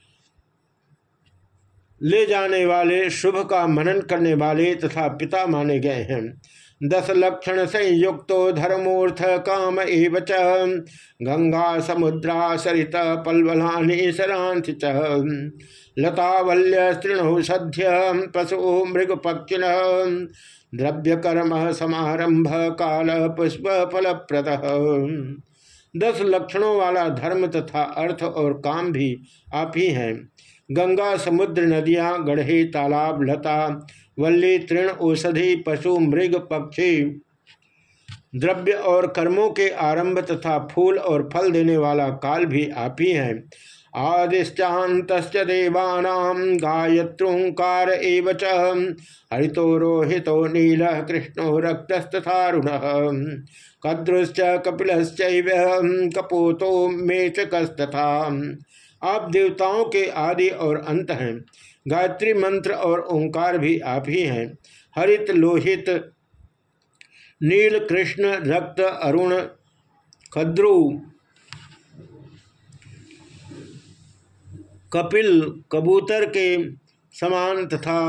ले जाने वाले शुभ का मनन करने वाले तथा पिता माने गए हैं। दस लक्षण संयुक्त धर्मोर्थ काम एव च गंगा, समुद्रा, सरित, पलवलानि, सरांति च। लतावल्य तृणु पशु मृग पक्षिण द्रव्य कर्म समारंभ काल पुष्प फलप्रद दस लक्षणों वाला धर्म तथा अर्थ और काम भी आप ही हैं। गंगा, समुद्र, नदियाँ गढ़े तालाब, लता, वल्ली, तृण, औषधि, पशु, मृग, पक्षी, द्रव्य और कर्मों के आरंभ तथा फूल और फल देने वाला काल भी आप ही हैं। आदिश्चात देवानाम गायत्रोकार एव हरितो रोहितो नील कृष्णो रक्तस्तथारुण। कद्रुश्च कपिलश्च कपोतो मेचकस्तथा। आप देवताओं के आदि और अंत हैं। गायत्री मंत्र और ओंकार भी आप ही हैं। हरित लोहित नील कृष्ण रक्त अरुण खद्रु कपिल कबूतर के समान तथा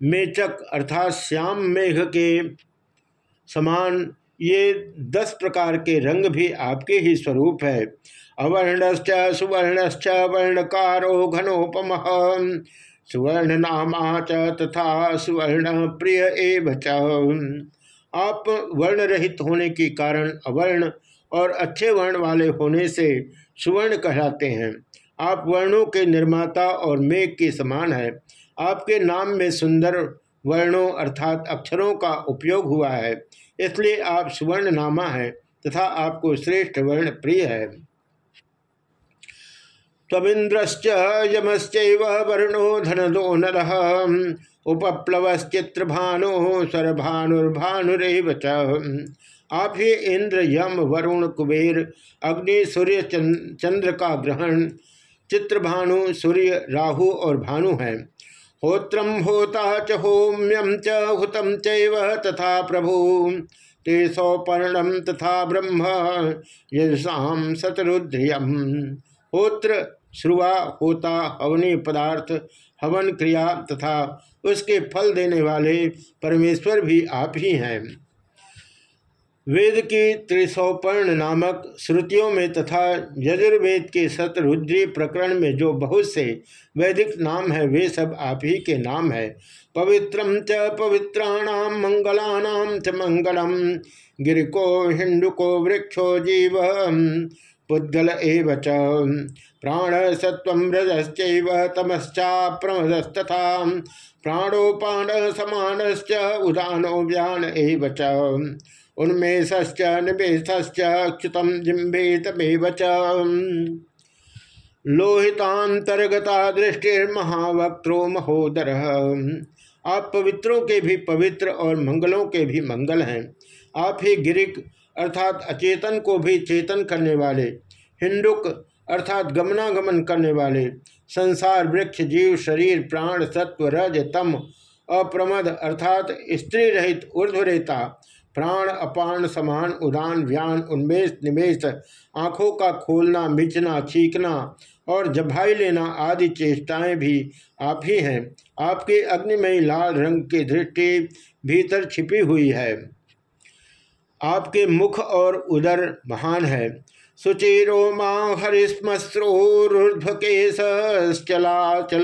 मेचक अर्थात श्याम मेघ के समान ये दस प्रकार के रंग भी आपके ही स्वरूप है। अवर्णश्च, सुवर्णश्च, वर्णकारो घनोपम सुवर्ण नामा च तथा सुवर्ण प्रिय एव आप वर्ण रहित होने के कारण अवर्ण और अच्छे वर्ण वाले होने से सुवर्ण कहलाते हैं। आप वर्णों के निर्माता और मेघ के समान है। आपके नाम में सुंदर वर्णों अर्थात अक्षरों का उपयोग हुआ है। इसलिए आप सुवर्ण नामा है तथा आपको श्रेष्ठ वर्ण प्रिय है। तविंद्रश्च यमश्चैव वर्णो धनदो नर। उपप्लवश्चित्र उपप्लवश्चित्रभानु सरभानुर्भानुरेव आप ही इंद्र यम, वरुण, कुबेर, अग्नि, सूर्य चंद्र का ग्रहण चित्रभानु, सूर्य, राहु और भानु हैं। होत्रम होता च होम्यम च हुतम चैव तथा प्रभु। ते सौपर्णम तथा ब्रह्म यशाम शतरुद्रियम होत्र, श्रुवा, होता, हवनी पदार्थ, हवन क्रिया तथा उसके फल देने वाले परमेश्वर भी आप ही हैं। वेद की त्रिसौपर्ण नामक श्रुतियों में तथा यजुर्वेद के शतरुद्री प्रकरण में जो बहुत से वैदिक नाम है, वे सब आप ही के नाम है। पवित्रम च पवित्राणाम मंगलानाम च मंगलम, गिरिको हिंडुको वृक्षो जीव पुद्गल एव प्राण सत्व रजश्च तमश्चा प्रमदस्तथा प्राणोपान समानश्च उदानो व्यान एव उन्मेषश्च निमेषश्च क्षुतम जिम्बेतमेव च। लोहितांतर्गता दृष्टिर्महावक्त्रो महोदर। आप पवित्रों के भी पवित्र और मंगलों के भी मंगल हैं। आप ही गिरिक अर्थात अचेतन को भी चेतन करने वाले, हिंडुक अर्थात गमनागमन करने वाले, संसार, वृक्ष, जीव, शरीर, प्राण, सत्व, रज, तम, अप्रमद अर्थात स्त्री रहित ऊर्धरेता प्राण, अपान, समान, उदान, व्यान, उन्मेष निमेश आँखों का खोलना, मिचना छीकना और जभाई लेना आदि चेष्टाएँ भी आप ही हैं। आपके अग्निमय लाल रंग की दृष्टि भीतर छिपी हुई है। आपके मुख और उदर महान है। सुचिरो माँ हरिस्मश्रोर्ध्वकेशलाचल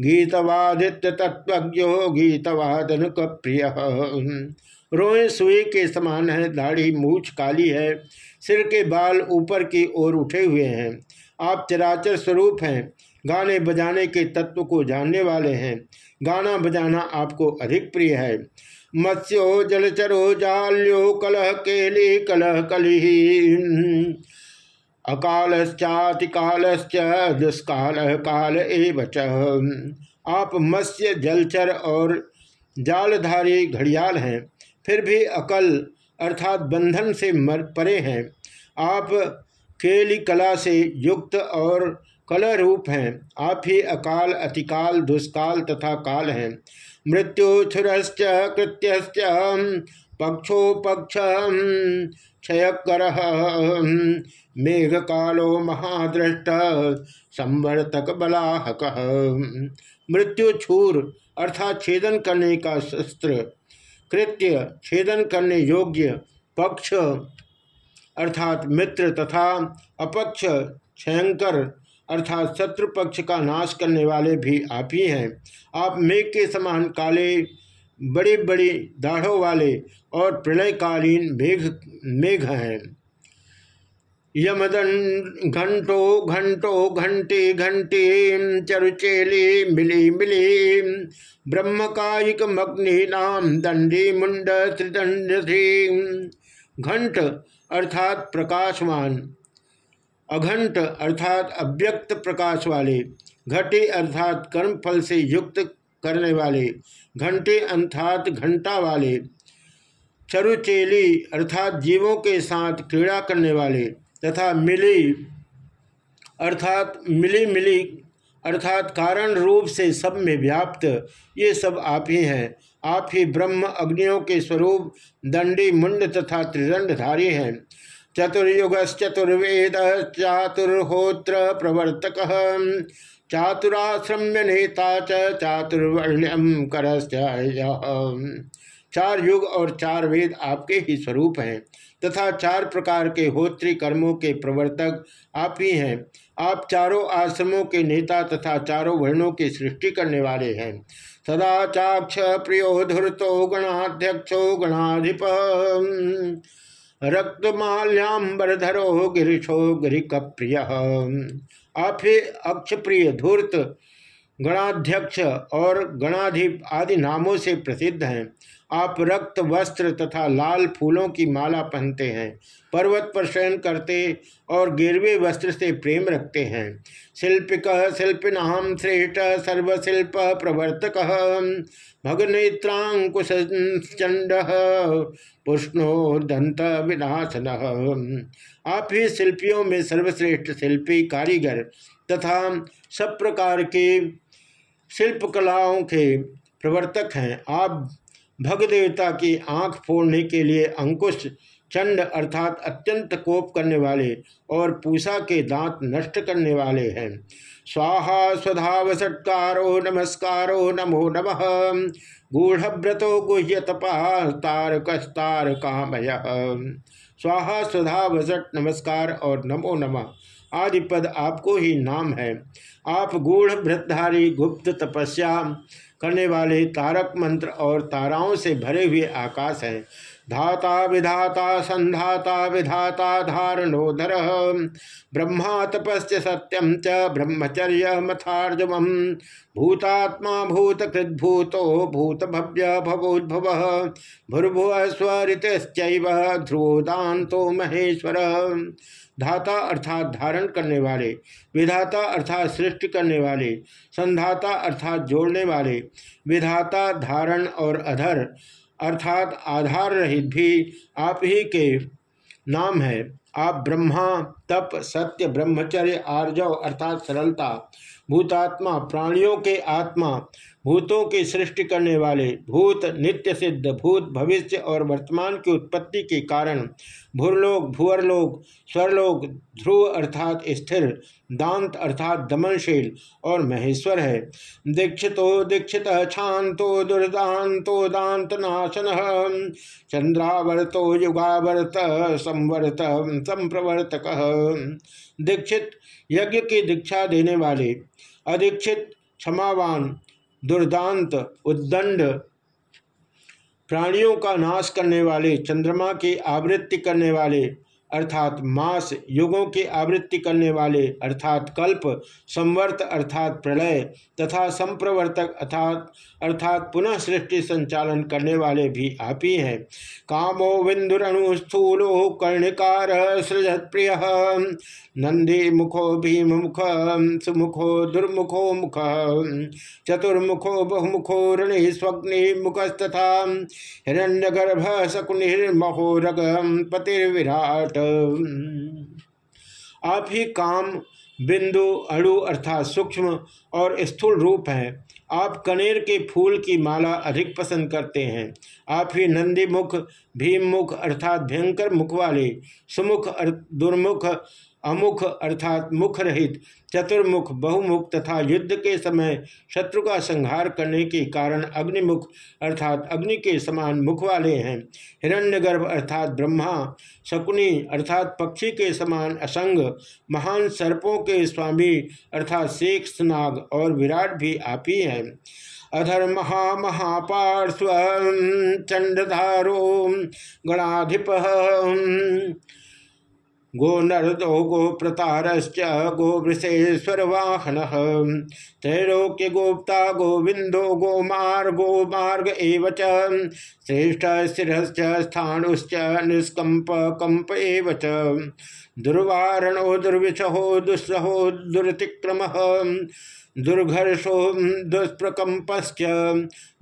गीतवादित्य तत्व गीतवादन प्रिय रोए सुए के समान है, दाढ़ी मूछ काली है, सिर के बाल ऊपर की ओर उठे हुए हैं। आप चराचर स्वरूप हैं, गाने बजाने के तत्व को जानने वाले हैं। गाना बजाना आपको अधिक प्रिय है। मत्स्यो जलचरो जाल्यो कलह केली कलह कली अकालश्चातिकालश्च दुष्काल काल एव आप मत्स्य, जलचर और जालधारी घड़ियाल हैं। फिर भी अकल अर्थात बंधन से मर परे हैं। आप केली कला से युक्त और कल रूप हैं। आप ही अकाल, अतिकाल, दुष्काल तथा काल हैं। मृत्युछुरश्च कृत्यश्च पक्षो पक्ष क्षयकर मेघ कालो महादृष्ट, संवर्तक बलाहक। मृत्यु छूर अर्थात छेदन करने का शस्त्र कृत्य छेदन करने योग्य पक्ष अर्थात मित्र तथा अपक्ष क्षयंकर अर्थात शत्रु पक्ष का नाश करने वाले भी आप ही हैं। आप मेघ के समान काले बड़े बड़े दाढ़ों वाले और प्रलयकालीन मेघ मेघ हैं। यमदन घंटो घंटो घंटे घंटे चरुचेली मिली मिली। ब्रह्मकायिक मग्नि नाम दंडी मुंड त्रिदंड घंट अर्थात प्रकाशवान अघंट अर्थात अव्यक्त प्रकाश वाले घटे अर्थात कर्म फल से युक्त करने वाले, घंटे अर्थात घंटा वाले चरुचेली अर्थात जीवों के साथ क्रीड़ा करने वाले तथा मिली, अर्थात मिली मिली, अर्थात कारण रूप से सब में व्याप्त, ये सब आप ही हैं। आप ही ब्रह्म अग्नियों के स्वरूप, दंडी मुंड तथा त्रिदंडधारी हैं। चतुर्युगश्चतुर्वेद चातुर्होत्र प्रवर्तक, चातुराश्रम्य नेता चातुर्वर्ण्यम कर चार युग और चार वेद आपके ही स्वरूप हैं। तथा चार प्रकार के होत्री कर्मों के प्रवर्तक आप ही हैं। आप चारों आश्रमों के नेता तथा चारों वर्णों की सृष्टि करने वाले हैं। सदा चाक्ष प्रियो धुरतो गणाध्यक्षो गणाधिप। रक्तमाल्याम्बरधरो गिरीशो गिरिक प्रिय आप ही अक्ष प्रिय धूर्त, गणाध्यक्ष और गणाधिप आदि नामों से प्रसिद्ध हैं। आप रक्त, वस्त्र तथा लाल फूलों की माला पहनते हैं। पर्वत पर शयन करते और गिरवे वस्त्र से प्रेम रखते हैं। शिल्पिक शिल्पिनाम श्रेष्ठ सर्वशिल्प प्रवर्तक। भगनेत्रांकुश चंड पुष्णो दंत विनाशन। आप ही शिल्पियों में सर्वश्रेष्ठ शिल्पी, कारीगर तथा सब प्रकार के शिल्प कलाओं के प्रवर्तक हैं। आप भग देवता की आँख फोड़ने के लिए अंकुश, चंड अर्थात अत्यंत कोप करने वाले और पूषा के दांत नष्ट करने वाले हैं। स्वाहा स्वधावसत्कारो नमस्कारो नमो नम। गूढ़व्रतो गुह्य तपा तारकस्तार कामय। स्वाहा स्वधा वसट नमस्कार और नमो नमः। आदि पद आपको ही नाम है। आप गूढ़ भ्रतधारी गुप्त तपस्या करने वाले तारक मंत्र और ताराओं से भरे हुए आकाश हैं। धाता विधाता संधाता विधाता धारणोधर ब्रह्मा तपस् सत्यम च ब्रह्मचर्य मथार्जव भूतात्मा भूतकृद्भूतो भूत भव्य भवोद्भव। भूर्भुव स्वरित ध्रुवोदातो महेश्वर। धाता अर्थात धारण करने वाले, विधाता अर्थात सृष्टि करने वाले, संधाता अर्थात जोड़ने वाले, विधाता धारण और अधर अर्थात आधार रहित भी आप ही के नाम है। आप ब्रह्मा, तप, सत्य, ब्रह्मचर्य, आर्जव अर्थात सरलता, भूतात्मा, प्राणियों के आत्मा भूतों की सृष्टि करने वाले भूत, नित्य सिद्ध भूत, भविष्य और वर्तमान की उत्पत्ति के कारण भूरलोक, भूअरलोक, स्वरलोक, ध्रुव अर्थात स्थिर, दांत अर्थात दमनशील और महेश्वर है। दीक्षितो, दीक्षित शांतो दुर्दातो, दांत नाशन, चंद्रावर्तो, युगावर्त, संवर्त, संप्रवर्तक। दीक्षित, यज्ञ की दीक्षा देने वाले अधीक्षित क्षमावान दुर्दांत उद्दंड प्राणियों का नाश करने वाले चंद्रमा की आवृत्ति करने वाले अर्थात मास युगों की आवृत्ति करने वाले, अर्थात कल्प, संवर्त, अर्थात प्रलय, तथा संप्रवर्तक, अर्थात अर्थात पुनः सृष्टि संचालन करने वाले भी आप ही हैं। कामो बिंदुरणु स्थूलो कर्णिकार सृजत प्रिय नंदी मुखो भीम मुख सुमुखो दुर्मुखो मुख, चतुर्मुखो बहुमुखो ऋणि स्वग्नि मुखस्तथा, हिरण्यगर्भ शकुनिर्महोरग पतिर्विराट आप ही काम, बिंदु अणु अर्थात सूक्ष्म और स्थूल रूप हैं। आप कनेर के फूल की माला अधिक पसंद करते हैं। आप ही नंदी मुख, भीम मुख अर्थात भयंकर मुख वाले, सुमुख दुर्मुख अमुख अर्थात मुख रहित, चतुर्मुख, बहुमुख तथा युद्ध के समय शत्रु का संहार करने के कारण अग्निमुख अर्थात अग्नि के समान मुख वाले हैं। हिरण्यगर्भ अर्थात ब्रह्मा, शकुनी अर्थात पक्षी के समान असंग, महान सर्पों के स्वामी अर्थात शेख, स्नाग और विराट भी आप ही हैं। अधर महा महापार्श्व, चंडधारो गणाधिप गो नरदो गो प्रतारश्च गो वृषेश्वर वाहन त्रैलोक्य गोप्ता गोविंदो गो मार्गो मार्ग एव श्रेष्ठ स्थिरश्च स्थाणुश्च निष्कंप कंप एव दुर्वारणो दुर्विषहो दुस्सहो दुरतिक्रम। दुर्घर्षो दुष्प्रकंपश्च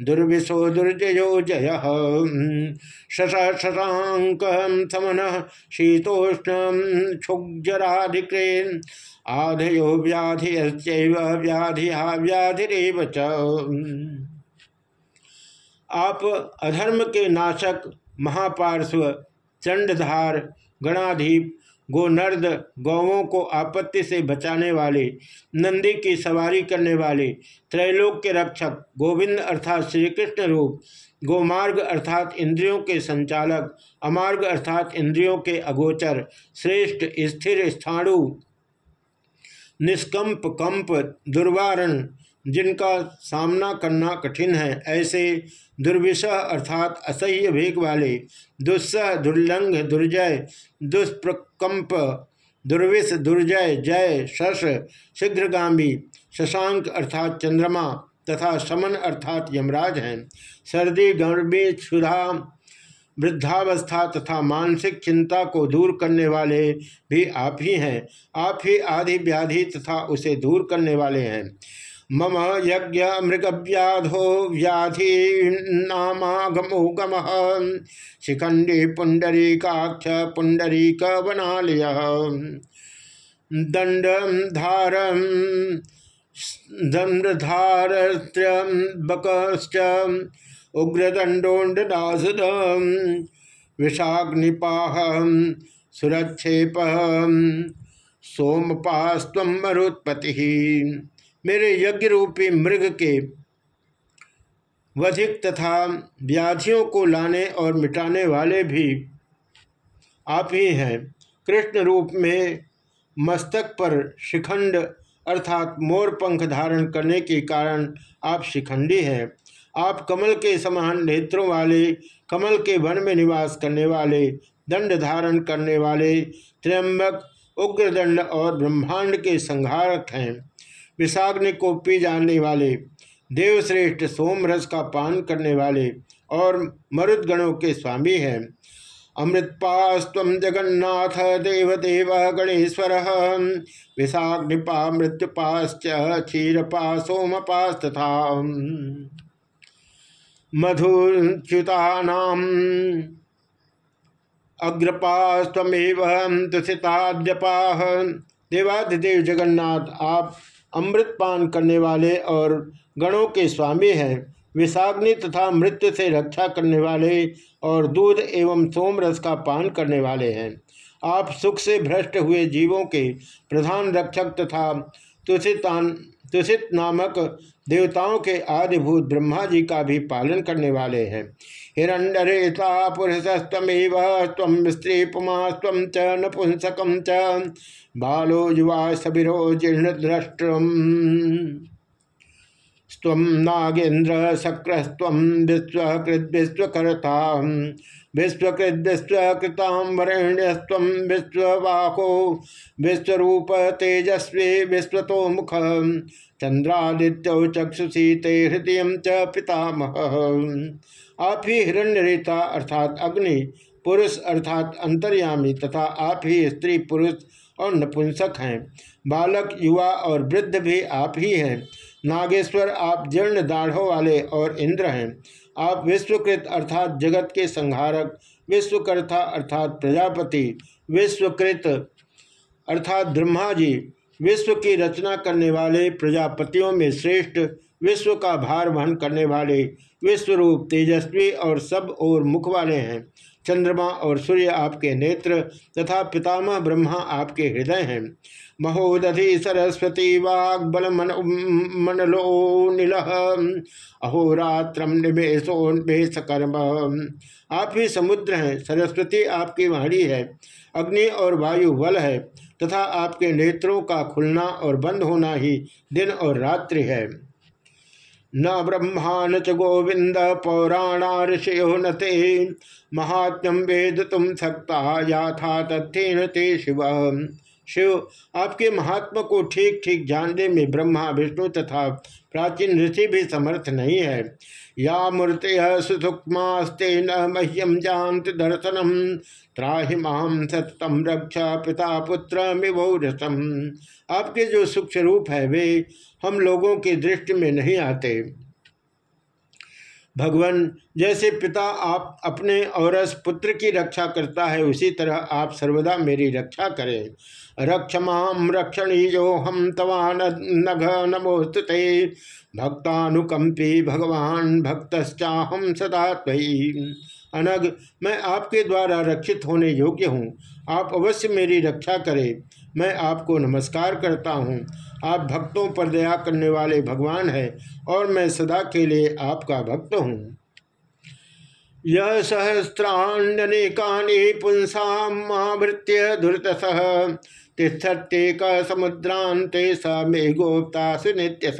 दुर्विशो दुर्जयो जय। शशांक समन शीतोष्ण आधयो व्याधि व्याधिया व्याधिरेव आप अधर्म के नाशक महापार्श्व चंडधार गणाधीप गोनर्द गौवों को आपत्ति से बचाने वाले, नंदी की सवारी करने वाले, त्रैलोक के रक्षक गोविंद अर्थात श्री कृष्ण रूप, गोमार्ग अर्थात इंद्रियों के संचालक, अमार्ग अर्थात इंद्रियों के अगोचर, श्रेष्ठ, स्थिर, स्थाणु, निष्कंप, कंप, दुर्वारण जिनका सामना करना कठिन है, ऐसे दुर्विषह अर्थात असह्य भेग वाले, दुस्सह, दुर्लंघ, दुर्जय, दुष्प्रकंप, दुर्विष, दुर्जय, जय, शश, शीघ्रगामी, शशांक अर्थात चंद्रमा तथा समन अर्थात यमराज हैं। सर्दी, गर्मी, क्षुधा, वृद्धावस्था तथा मानसिक चिंता को दूर करने वाले भी आप ही हैं। आप ही आधि व्याधि तथा उसे दूर करने वाले हैं। मम यज्ञ मृग व्याधो व्याधि नामागमो गम शिखंडी पुंडरीकाक्ष पुंडरीक वनालय दंड धारम दंडधारस्त्रम बकश्च उग्रदंडोंडदासद विषाग्निपाह सुरक्षेप सोमपास्व मरुत्पति मेरे यज्ञ रूपी मृग के वधिक तथा व्याधियों को लाने और मिटाने वाले भी आप ही हैं। कृष्ण रूप में मस्तक पर शिखंड अर्थात मोर पंख धारण करने के कारण आप शिखंडी हैं। आप कमल के समान नेत्रों वाले, कमल के वन में निवास करने वाले, दंड धारण करने वाले, त्र्यंबक, उग्रदंड और ब्रह्मांड के संहारक हैं। विषाग्नि को पी जाने वाले, देवश्रेष्ठ सोमरस का पान करने वाले और मरुदगणों के स्वामी हैं। अमृतपास्व जगन्नाथ देवदेव गणेश्वर विषाग्निपा मृत्युपाश्च क्षीरपा सोमपास तथा मधुच्युता अग्रपास्वेव तुषिताद्यपाह देवादिदेव जगन्नाथ, आप अमृत पान करने वाले और गणों के स्वामी हैं। विषाग्नि तथा मृत्यु से रक्षा करने वाले और दूध एवं सोमरस का पान करने वाले हैं। आप सुख से भ्रष्ट हुए जीवों के प्रधान रक्षक तथा तुषितान, तुषित नामक देवताओं के आदिभूत ब्रह्मा जी का भी पालन करने वाले हैं। हिरण्यरेता पुरुषस्तमेव तम स्त्री पुमा स्व च नपुंसकम च बालो युवा सबिरो जीर्ण द्रष्टम स्व नागेन्द्र शक्रस्व विश्वकृत विश्वकर्ता विश्वकृत विश्ववाको विश्वरूप तेजस्वी विश्वतो मुख चंद्रादित्य चक्षुषी ते हृदय च पितामह आप ही हिरण्य रेता अर्थात अग्नि, पुरुष अर्थात अंतर्यामी तथा आप ही स्त्री, पुरुष और नपुंसक हैं। बालक, युवा और वृद्ध भी आप ही हैं। नागेश्वर, आप जीर्ण दाढ़ों वाले और इंद्र हैं। आप विश्वकृत अर्थात जगत के संहारक, विश्वकर्ता अर्थात प्रजापति, विश्वकृत अर्थात ब्रह्मा जी विश्व की रचना करने वाले प्रजापतियों में श्रेष्ठ, विश्व का भार वहन करने वाले विश्वरूप तेजस्वी और सब और मुख वाले हैं। चंद्रमा और सूर्य आपके नेत्र तथा पितामह ब्रह्मा आपके हृदय हैं। महोदधि सरस्वती वाग बल मन मनलो नील निमेशोन्मेष कर्म आप ही समुद्र हैं, सरस्वती आपकी वाणी है। अग्नि और वायु बल है, तथा आपके नेत्रों का खुलना और बंद होना ही दिन और रात्रि है। न ब्रह्मा न च गोविंद पौराणा ऋषयो न ते। महात्म्यम वेद तुम सकता याथा तथ्य ते शिव। शिव, आपके महात्मा को ठीक ठीक जानने में ब्रह्मा, विष्णु तथा प्राचीन ऋषि भी समर्थ नहीं है। या मूर्त सुसुक्मास्ते न मह्यम जानत दर्शनम। त्राहि माम सततम रक्षा पिता पुत्र मिवरसम आपके जो सूक्ष्म रूप है वे हम लोगों की दृष्टि में नहीं आते। भगवान जैसे पिता आप अपने औरस पुत्र की रक्षा करता है, उसी तरह आप सर्वदा मेरी रक्षा करें। रक्ष माम रक्षणीयो हम तवान नघ नमोस्तुते। भक्तानुकंपी भगवान भक्तश्चाहम सदा त्वयी। अनग, मैं आपके द्वारा रक्षित होने योग्य हूँ। आप अवश्य मेरी रक्षा करें। मैं आपको नमस्कार करता हूँ। आप भक्तों पर दया करने वाले भगवान हैं और मैं सदा के लिए आपका भक्त हूँ। यह सहस्राण्यनेकानि पुंसा मावृत्य धुरतसः तिष्ठत्येक समुद्रांते स मे गोप्ता सुनित्य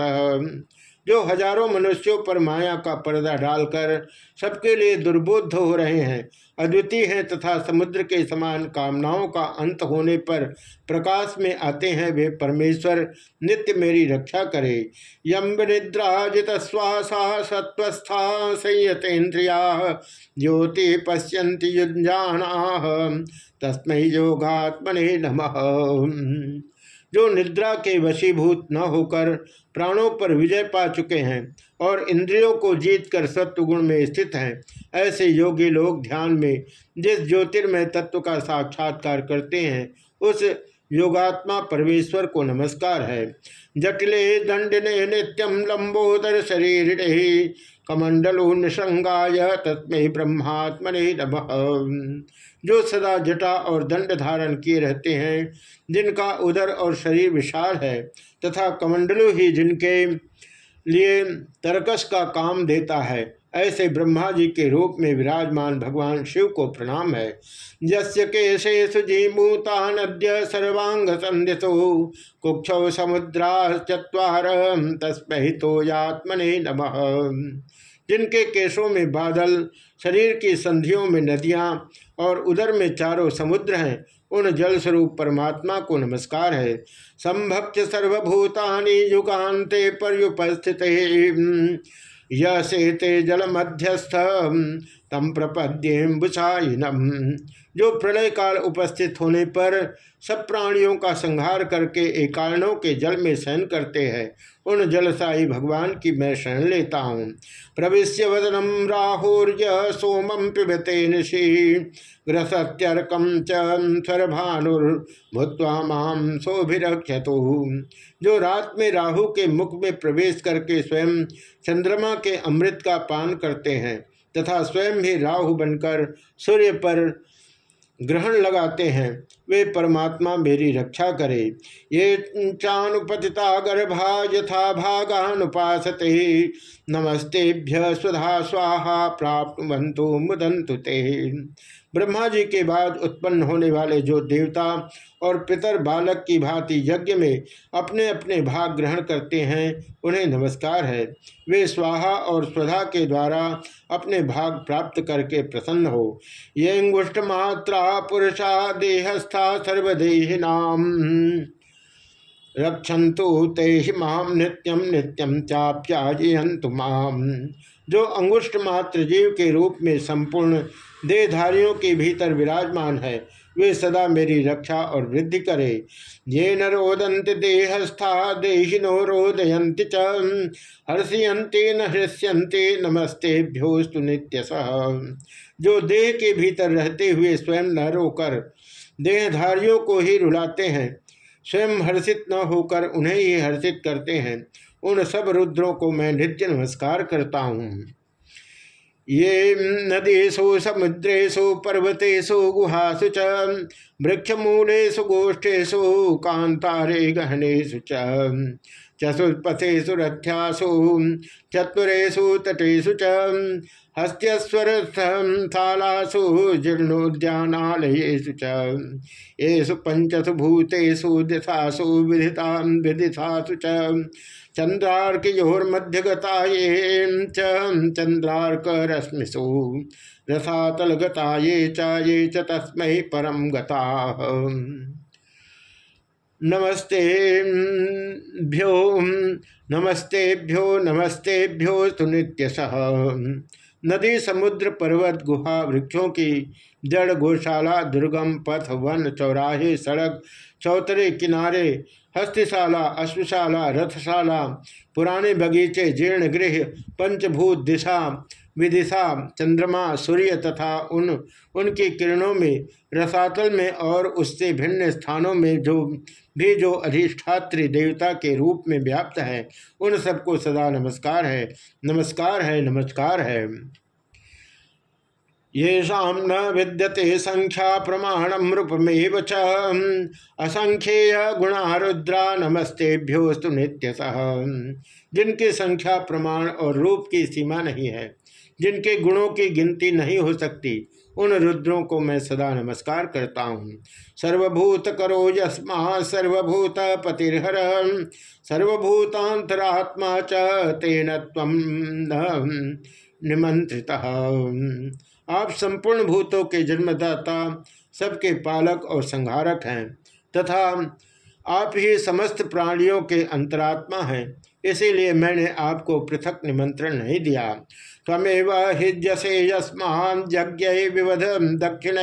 जो हज़ारों मनुष्यों पर माया का पर्दा डालकर सबके लिए दुर्बोध हो रहे हैं, अद्वितीय हैं तथा समुद्र के समान कामनाओं का अंत होने पर प्रकाश में आते हैं वे परमेश्वर, नित्य मेरी रक्षा करे। यम निद्राजित श्वासा सत्वस्था संयतेन्द्रिया ज्योति पश्यंति युजाना तस्मय योगात्मने नमः। जो निद्रा के वशीभूत न होकर प्राणों पर विजय पा चुके हैं और इंद्रियों को जीतकर सत्वगुण में स्थित हैं, ऐसे योगी लोग ध्यान में जिस ज्योतिर्मय तत्व का साक्षात्कार करते हैं, उस योगात्मा परमेश्वर को नमस्कार है। जटिले दंडने नित्यम लंबोदर शरीर कमंडलो निसंगाय तस्में ब्रह्मात्मने नमः। जो सदा जटा और दंड धारण किए रहते हैं, जिनका उदर और शरीर विशाल है, तथा कमंडलु ही जिनके लिए तरकस का काम देता है, ऐसे ब्रह्मा जी के रूप में विराजमान भगवान शिव को प्रणाम है। यस्य केशे सुजीमूता नद्य सर्वांग संदिशो कुक्ष समुद्रा चुवार तस्महितो यात्मने नमः। जिनके केशों में बादल, शरीर की संधियों में नदियाँ और उधर में चारों समुद्र हैं। उन जल स्वरूप परमात्मा को नमस्कार है। संभक्त सर्वभूतानि युगान्ते पर्युपस्थित येते जल मध्यस्थ तम प्रपद्येम्बुषाइनम जो प्रलय काल उपस्थित होने पर सब प्राणियों का संहार करके एकाणों के जल में सहन करते हैं, उन जलसाई भगवान की मैं शरण लेता हूँ। प्रविश्य वदनम राहुर्य सोमम पिबते निशि ग्रसत्यर्कम चरभानुर्भूत्वा माम शोभिरक्षतु जो रात में राहु के मुख में प्रवेश करके स्वयं चंद्रमा के अमृत का पान करते हैं तथा स्वयं भी राहु बनकर सूर्य पर ग्रहण लगाते हैं। वे परमात्मा मेरी रक्षा करे। ये चानुपतिता गर्भा यथा भागानुपासते। नमस्तेभ्य सुधा स्वाहा प्राप्त मुदंतु ते। ब्रह्मा जी के बाद उत्पन्न होने वाले जो देवता और पितर बालक की भांति यज्ञ में अपने अपने भाग ग्रहण करते हैं, उन्हें नमस्कार है। वे स्वाहा और स्वधा के द्वारा अपने भाग प्राप्त करके प्रसन्न हो। ये अंगुष्ठ मात्रा पुरुषा देहस्था सर्वदेह नाम रक्षंतु ते माम नित्यम नित्यम चाप्याजयंतु माम जो अंगुष्ठ मात्र जीव के रूप में संपूर्ण देहधारियों के भीतर विराजमान है। वे सदा मेरी रक्षा और वृद्धि करे। ये न रोदंत देहस्था, देहिनो रोदयंति च। हर्षयंते न हृष्यंते नमस्ते भ्योस्तु नित्य जो देह के भीतर रहते हुए स्वयं न रोकर, देहधारियों को ही रुलाते हैं। स्वयं हर्षित न होकर उन्हें ही हर्षित करते हैं। उन सब रुद्रों को मैं नित्य नमस्कार करता हूँ। ये नदीसु समुद्रेशु पर्वतेशु गुहासु च, वृक्षमूलेषु गोष्ठेशु कांतारे गहनेशु च, चतुष्पथेषु, रथ्यासु चतुरेशु तटेशु च हस्त्यस्वरथालासु जीर्णोद्यानालयेषु च, येषु पंचसु भूतेषु, दिशासु विदिता विदिशासु च चंद्रार्कयोर्मध्यगता ये चंद्रार्क रश्मिषु रसातलगता ये च ये च तस्मै परम गता। नमस्तेभ्यो नमस्तेभ्यो नमस्तेभ्यो सुनित्यश। नदी समुद्र पर्वत गुहा वृक्षों की जड़ गौशाला दुर्गम पथ, वन चौराहे, सड़क चौतरे, किनारे हस्तशाला, अश्वशाला, रथशाला, पुराने बगीचे जीर्ण गृह पंचभूत दिशा, विदिशा, चंद्रमा, सूर्य तथा उन, उनकी किरणों में, रसातल में और उससे भिन्न स्थानों में जो, भी जो अधिष्ठात्री देवता के रूप में व्याप्त है, उन सबको सदा नमस्कार है। नमस्कार है नमस्कार है। ये न विद्यते संख्या प्रमाणम रूपमेव च। असंख्येय गुणा रुद्रा नमस्तेभ्योस्तु नित्य जिनकी संख्या प्रमाण और रूप की सीमा नहीं है, जिनके गुणों की गिनती नहीं हो सकती, उन रुद्रों को मैं सदा नमस्कार करता हूँ। सर्वभूत करो यस्मा सर्वभूत पतिर्हर सर्वभूतांतरात्मा च तेन निमंत्रित आप संपूर्ण भूतों के जन्मदाता, सबके पालक और संहारक हैं, तथा आप ही समस्त प्राणियों के अंतरात्मा हैं। इसीलिए मैंने आपको पृथक निमंत्रण नहीं दिया। तमेव हिजसे यस्मान यज्ञ विवध दक्षिण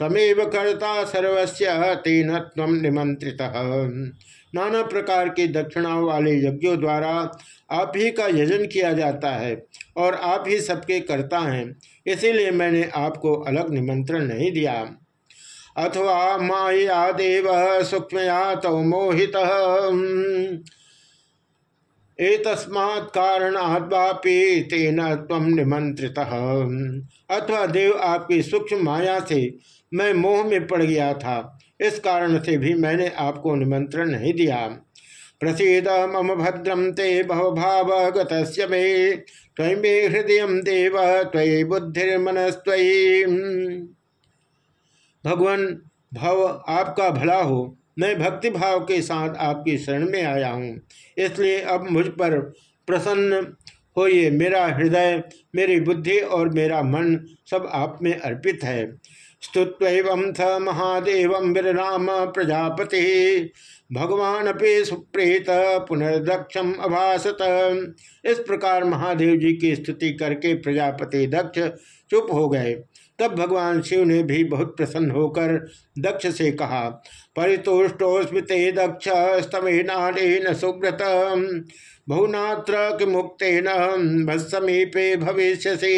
तमेव कर्ता सर्वस्व तेन तम निमंत्रित नाना प्रकार के दक्षिणाओं वाले यज्ञों द्वारा आप ही का यजन किया जाता है और आप ही सबके करता हैं। इसीलिए मैंने आपको अलग निमंत्रण नहीं दिया। अथवा माया देव सूक्ष्मया तो मोहित। एतस्मात् कारणाद्वापि तेन तम निमंत्रित अथवा देव आपकी सूक्ष्म माया से मैं मोह में पड़ गया था। इस कारण से भी मैंने आपको निमंत्रण नहीं दिया। प्रसीद मम भद्रम ते भवभाव गत मे त्वमे हृदय देव, त्वयि बुद्धिर्मनस्वी भगवान, भव आपका भला हो। मैं भक्ति भाव के साथ आपकी शरण में आया हूँ। इसलिए अब मुझ पर प्रसन्न होइए। मेरा हृदय, मेरी बुद्धि और मेरा मन सब आप में अर्पित है। स्तुत्व थ महादेव विरनाम प्रजापति। भगवान अपे सुप्रेत पुनर्दक्षम अभासत। इस प्रकार महादेव जी की स्तुति करके प्रजापति दक्ष चुप हो गए। तब भगवान शिव ने भी बहुत प्रसन्न होकर दक्ष से कहा परितोष्टोस्मृते दक्ष स्तमेनान सुब्रत बहुनात्र मुक्तेन समीपे भविष्य से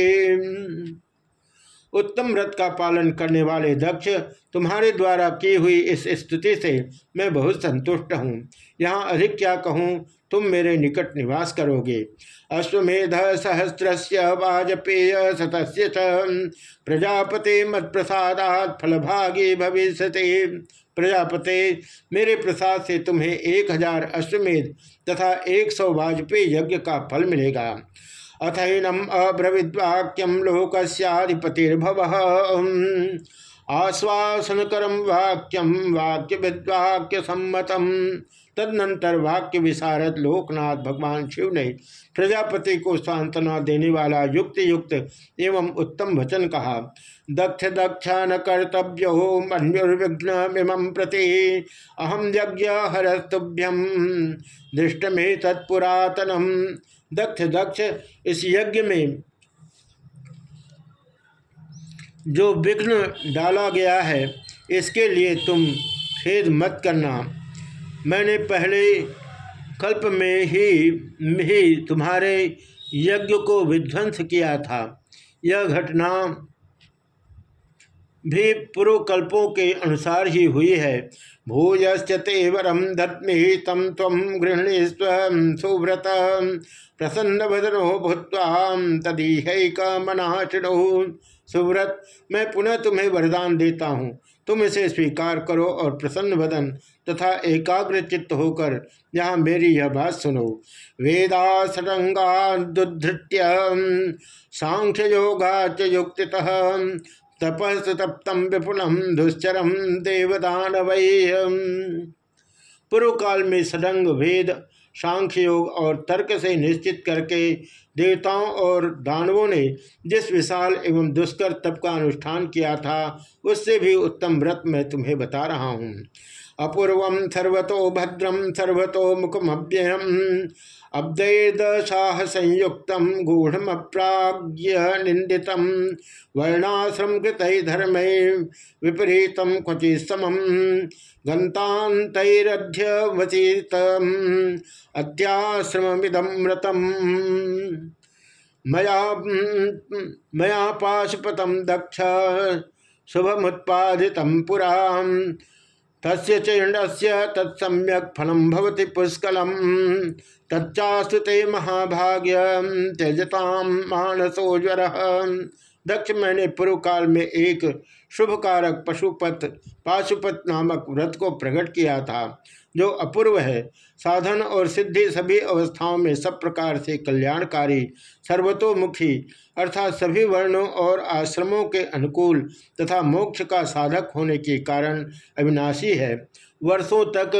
उत्तम व्रत का पालन करने वाले दक्ष तुम्हारे द्वारा की हुई इस स्तुति से मैं बहुत संतुष्ट हूँ। यहाँ अधिक क्या कहूँ? तुम मेरे निकट निवास करोगे। अश्वमेध सहस्र वाजपेय शतस्य प्रजापति मत प्रसादात फलभागी भविष्य प्रजापते, मेरे प्रसाद से तुम्हें एक हज़ार अश्वमेध तथा एक सौ वाजपेयी यज्ञ का फल मिलेगा। अथैनम अब्रविद्वाक्यम लोकस्याधिपतिर्भव। आश्वासन करम वाक्यम वाक्य विद्वाक्य सम्मतम तदनंतर वाक्य विशारद लोकनाथ भगवान शिव ने प्रजापति को सांत्वना देने वाला युक्त युक्त एवं उत्तम वचन कहा। दक्ष दक्ष न कर्तव्यो मनुर्विघ्न प्रति अहम यज्ञ हरस्तुभ्यम दृष्ट में तत्पुरातनम दक्ष दक्ष, इस यज्ञ में जो विघ्न डाला गया है, इसके लिए तुम खेद मत करना। मैंने पहले कल्प में ही ही तुम्हारे यज्ञ को विध्वंस किया था। यह घटना भी पूर्व कल्पों के अनुसार ही हुई है। भूयश्च ते वरम दत्मी तम तम गृहणी सुव्रत प्रसन्न वदनो भूत्वा तदीहैक मनाचिणो सुव्रत, मैं पुनः तुम्हें वरदान देता हूँ। तुम इसे स्वीकार करो और प्रसन्न वदन तथा एकाग्र चित्त होकर यहाँ मेरी यह बात सुनो। वेदा सडंगा दुधृत्य सांख्य योगा च युक्ति तपस तप्तम विपुलम दुश्चरम देवदान वै पूर्व काल में सडंग वेद सांख्य योग और तर्क से निश्चित करके देवताओं और दानवों ने जिस विशाल एवं दुष्कर तप का अनुष्ठान किया था, उससे भी उत्तम व्रत मैं तुम्हें बता रहा हूँ। अपूर्व सर्वतो भद्रम सर्वतो मुखमभ्ययम अब्दैर्दशाह संयुक्त गूढ़प्राज्य निंदित वर्णाश्रम कृत धर्म विपरीत क्वचि समम गंतान्तरध्यवचित अध्याश्रमिदमृतम मया मया पाशुपतम दक्ष, शुभमुत्पादित पुरा तस्य चीर्णस्य तत्सम्यक फलम भवति पुष्कलम। तच्चास्तु ते महाभाग्य त्यजताम मानसो ज्वर। दक्ष मैंने पूर्व काल में एक शुभ कारक पशुपत, पाशुपत नामक व्रत को प्रकट किया था, जो अपूर्व है। साधन और सिद्धि सभी अवस्थाओं में सब प्रकार से कल्याणकारी, सर्वतोमुखी अर्थात सभी वर्णों और आश्रमों के अनुकूल तथा मोक्ष का साधक होने के कारण अविनाशी है। वर्षों तक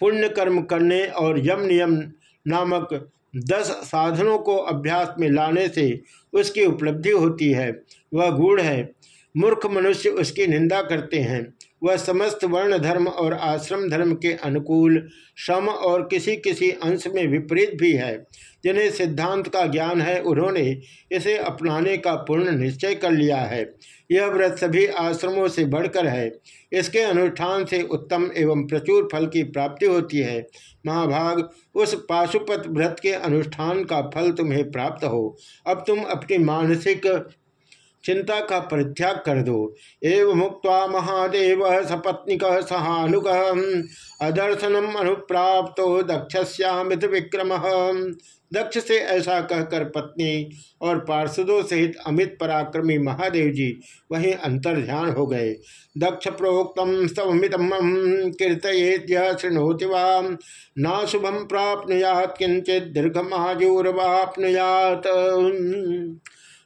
पुण्य कर्म करने और यम नियम नामक दस साधनों को अभ्यास में लाने से उसकी उपलब्धि होती है। वह गूढ़ है। मूर्ख मनुष्य उसकी निंदा करते हैं। वह समस्त वर्ण धर्म और आश्रम धर्म के अनुकूल श्रम और किसी किसी अंश में विपरीत भी है। जिन्हें सिद्धांत का ज्ञान है, उन्होंने इसे अपनाने का पूर्ण निश्चय कर लिया है। यह व्रत सभी आश्रमों से बढ़कर है। इसके अनुष्ठान से उत्तम एवं प्रचुर फल की प्राप्ति होती है। महाभाग, उस पाशुपत व्रत के अनुष्ठान का फल तुम्हें प्राप्त हो। अब तुम अपनी मानसिक चिंता का परित्याग कर दो। एवं मुक्त महादेव सपत्निक सहानुक, अदर्शनम अनुप्राप्त दक्षस्यामित विक्रम। दक्ष से ऐसा कहकर पत्नी और पार्षदों सहित अमित पराक्रमी महादेव जी वहीं अंतर ध्यान हो गए। दक्ष प्रोक्तम स्तमितम कीर्तयेद्य शृणोति वा ना शुभम प्राप्नुयात किंचित दीर्घ महाजूरवाप्नुयात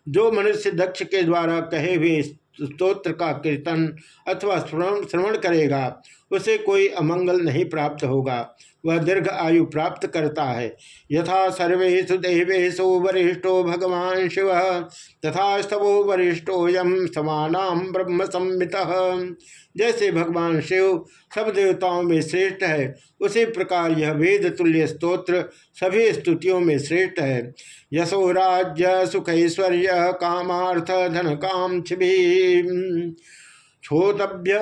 जो मनुष्य दक्ष के द्वारा कहे हुए स्तोत्र का कीर्तन अथवा श्रवण करेगा, उसे कोई अमंगल नहीं प्राप्त होगा। वह दीर्घ आयु प्राप्त करता है। यथा सर्वेशु देवेशु वरिष्ठो भगवान शिव, तथा स्तवो वरिष्ठो यम समानाम ब्रह्म संहित जैसे भगवान शिव सब देवताओं में श्रेष्ठ है, उसी प्रकार यह वेद, तुल्य स्त्रोत्र सभी स्तुतियों में श्रेष्ठ है। यशो राज्य सुख ऐश्वर्य कामार्थ धन काम छिभी श्रोतव्य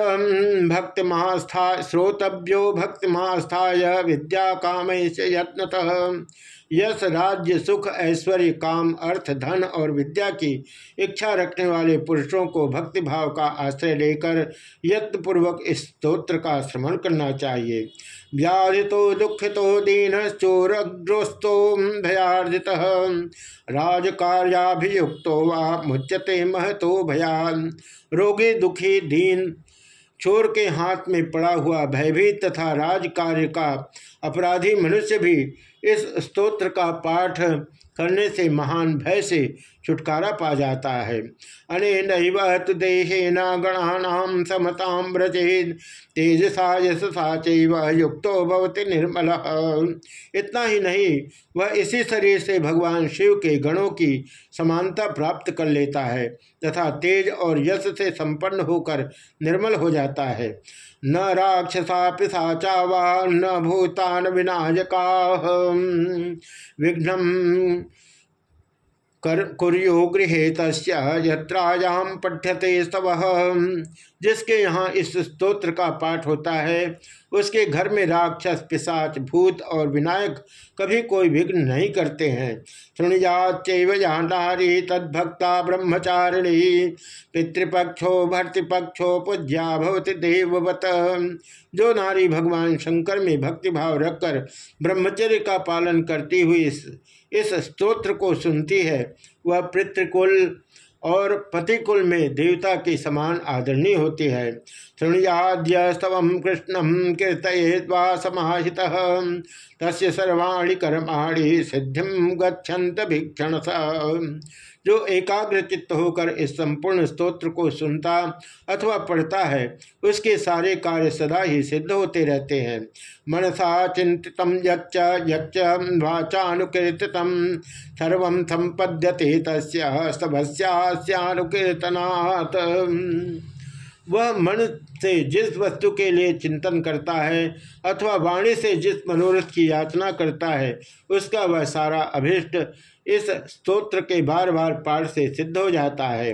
भक्ति महास्था श्रोतव्यो भक्ति महास्थाय विद्या काम से यत्नतः। यश राज्य सुख, ऐश्वर्य, काम, अर्थ, धन और विद्या की इच्छा रखने वाले पुरुषों को भक्ति भाव का आश्रय लेकर यत्नपूर्वक इस स्त्रोत्र का श्रमण करना चाहिए। व्याधि तो दुखितो दीन चोरग्रोस्तो भयार्जित। राजकार्याभियुक्तो वा मुच्यते महतो भयान रोगी दुखी दीन चोर के हाथ में पड़ा हुआ भयभीत तथा राजकार्य का अपराधी मनुष्य भी इस स्तोत्र का पाठ करने से महान भय से छुटकारा पा जाता है। अने नैवत देहे न गणानाम समताम व्रजेद तेजसा यशसा चैव युक्तो भवति निर्मल। इतना ही नहीं, वह इसी शरीर से भगवान शिव के गणों की समानता प्राप्त कर लेता है, तथा तेज और यश से संपन्न होकर निर्मल हो जाता है। न राक्षसा पिशाचा वा न भूतान विनायका विघ्न कर कुर्यो गृहे यहाँ पठ्यते स्तव। जिसके यहाँ इस स्तोत्र का पाठ होता है उसके घर में राक्षस पिशाच भूत और विनायक कभी कोई विघ्न नहीं करते हैं। सुनिजाचैव नारी तद्भक्ता ब्रह्मचारिणी पितृपक्षो भर्तृपक्षो पूज्या भवती देववत जो नारी भगवान शंकर में भक्तिभाव रखकर ब्रह्मचर्य का पालन करती हुई इस, इस स्तोत्र को सुनती है वह पितृकुल और पतिकुल में देवता के समान आदरणीय होती है। शृणुयाद्य स्तव कृष्णम कीर्तवा समाहित। तस् सर्वाणी कर्माणी सिद्धिम गच्छन्त भीक्षण जो एकाग्र चित्त होकर इस संपूर्ण स्तोत्र को सुनता अथवा पढ़ता है, उसके सारे कार्य सदा ही सिद्ध होते रहते हैं। मनसा चिंतित यच्च वाचानुकीर्तित, सर्व संपद्यते तस्यानुकीर्तनात् वह मन से जिस वस्तु के लिए चिंतन करता है अथवा वाणी से जिस मनोरथ की याचना करता है, उसका वह सारा अभिष्ट इस स्तोत्र के बार बार पाठ से सिद्ध हो जाता है।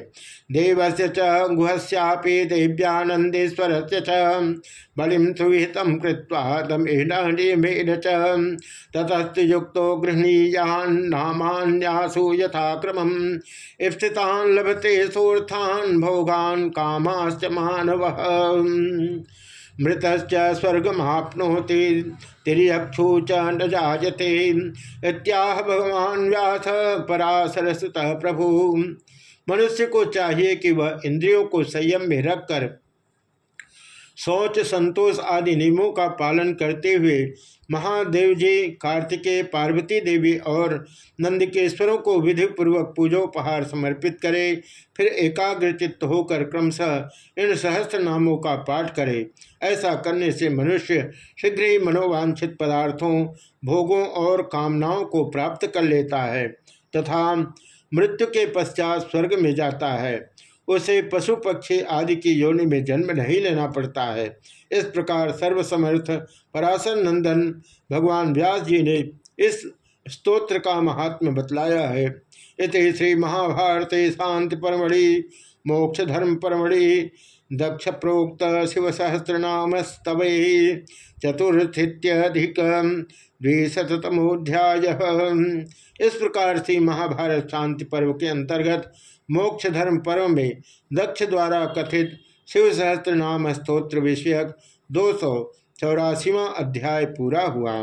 देवस्य च गुहस्यापि देव्यानंदेश्वर च बलिम सुविहित कृत्वा दमेन च ततस्त युक्त गृहणीयान नामान्यासु यथाक्रम। स्थितान लभते सोर्थान भोगान कामाश्च मानव। मृत स्वर्गमाप्नोति तिरक्षु च न जायते इत्याह भगवान व्यास पराशर सुत प्रभु। मनुष्य को चाहिए कि वह इंद्रियों को संयम में रखकर सोच संतोष आदि नियमों का पालन करते हुए महादेव जी, कार्तिकेय, पार्वती देवी और नंदकेश्वरों को विधि पूर्वक पूजोपहार समर्पित करे। फिर एकाग्रचित्त होकर क्रमशः इन सहस्त्र नामों का पाठ करे। ऐसा करने से मनुष्य शीघ्र ही मनोवांछित पदार्थों, भोगों और कामनाओं को प्राप्त कर लेता है तथा मृत्यु के पश्चात स्वर्ग में जाता है। उसे पशु पक्षी आदि की योनि में जन्म नहीं लेना पड़ता है। इस प्रकार सर्वसमर्थ पराशर नंदन भगवान व्यास जी ने इस स्तोत्र का महात्म बतलाया है। इत श्री महाभारत शांति परमढ़ि मोक्ष धर्म परमढ़ि दक्ष प्रोक्त शिव सहस्रनाम स्तव चतुर्थित्यधिक द्विशतमोध्याय इस प्रकार से महाभारत शांति पर्व के अंतर्गत मोक्ष धर्म पर्व में दक्ष द्वारा कथित शिव सहस्त्र नाम स्त्रोत्र विषयक दो सौ चौरासीवा अध्याय पूरा हुआ।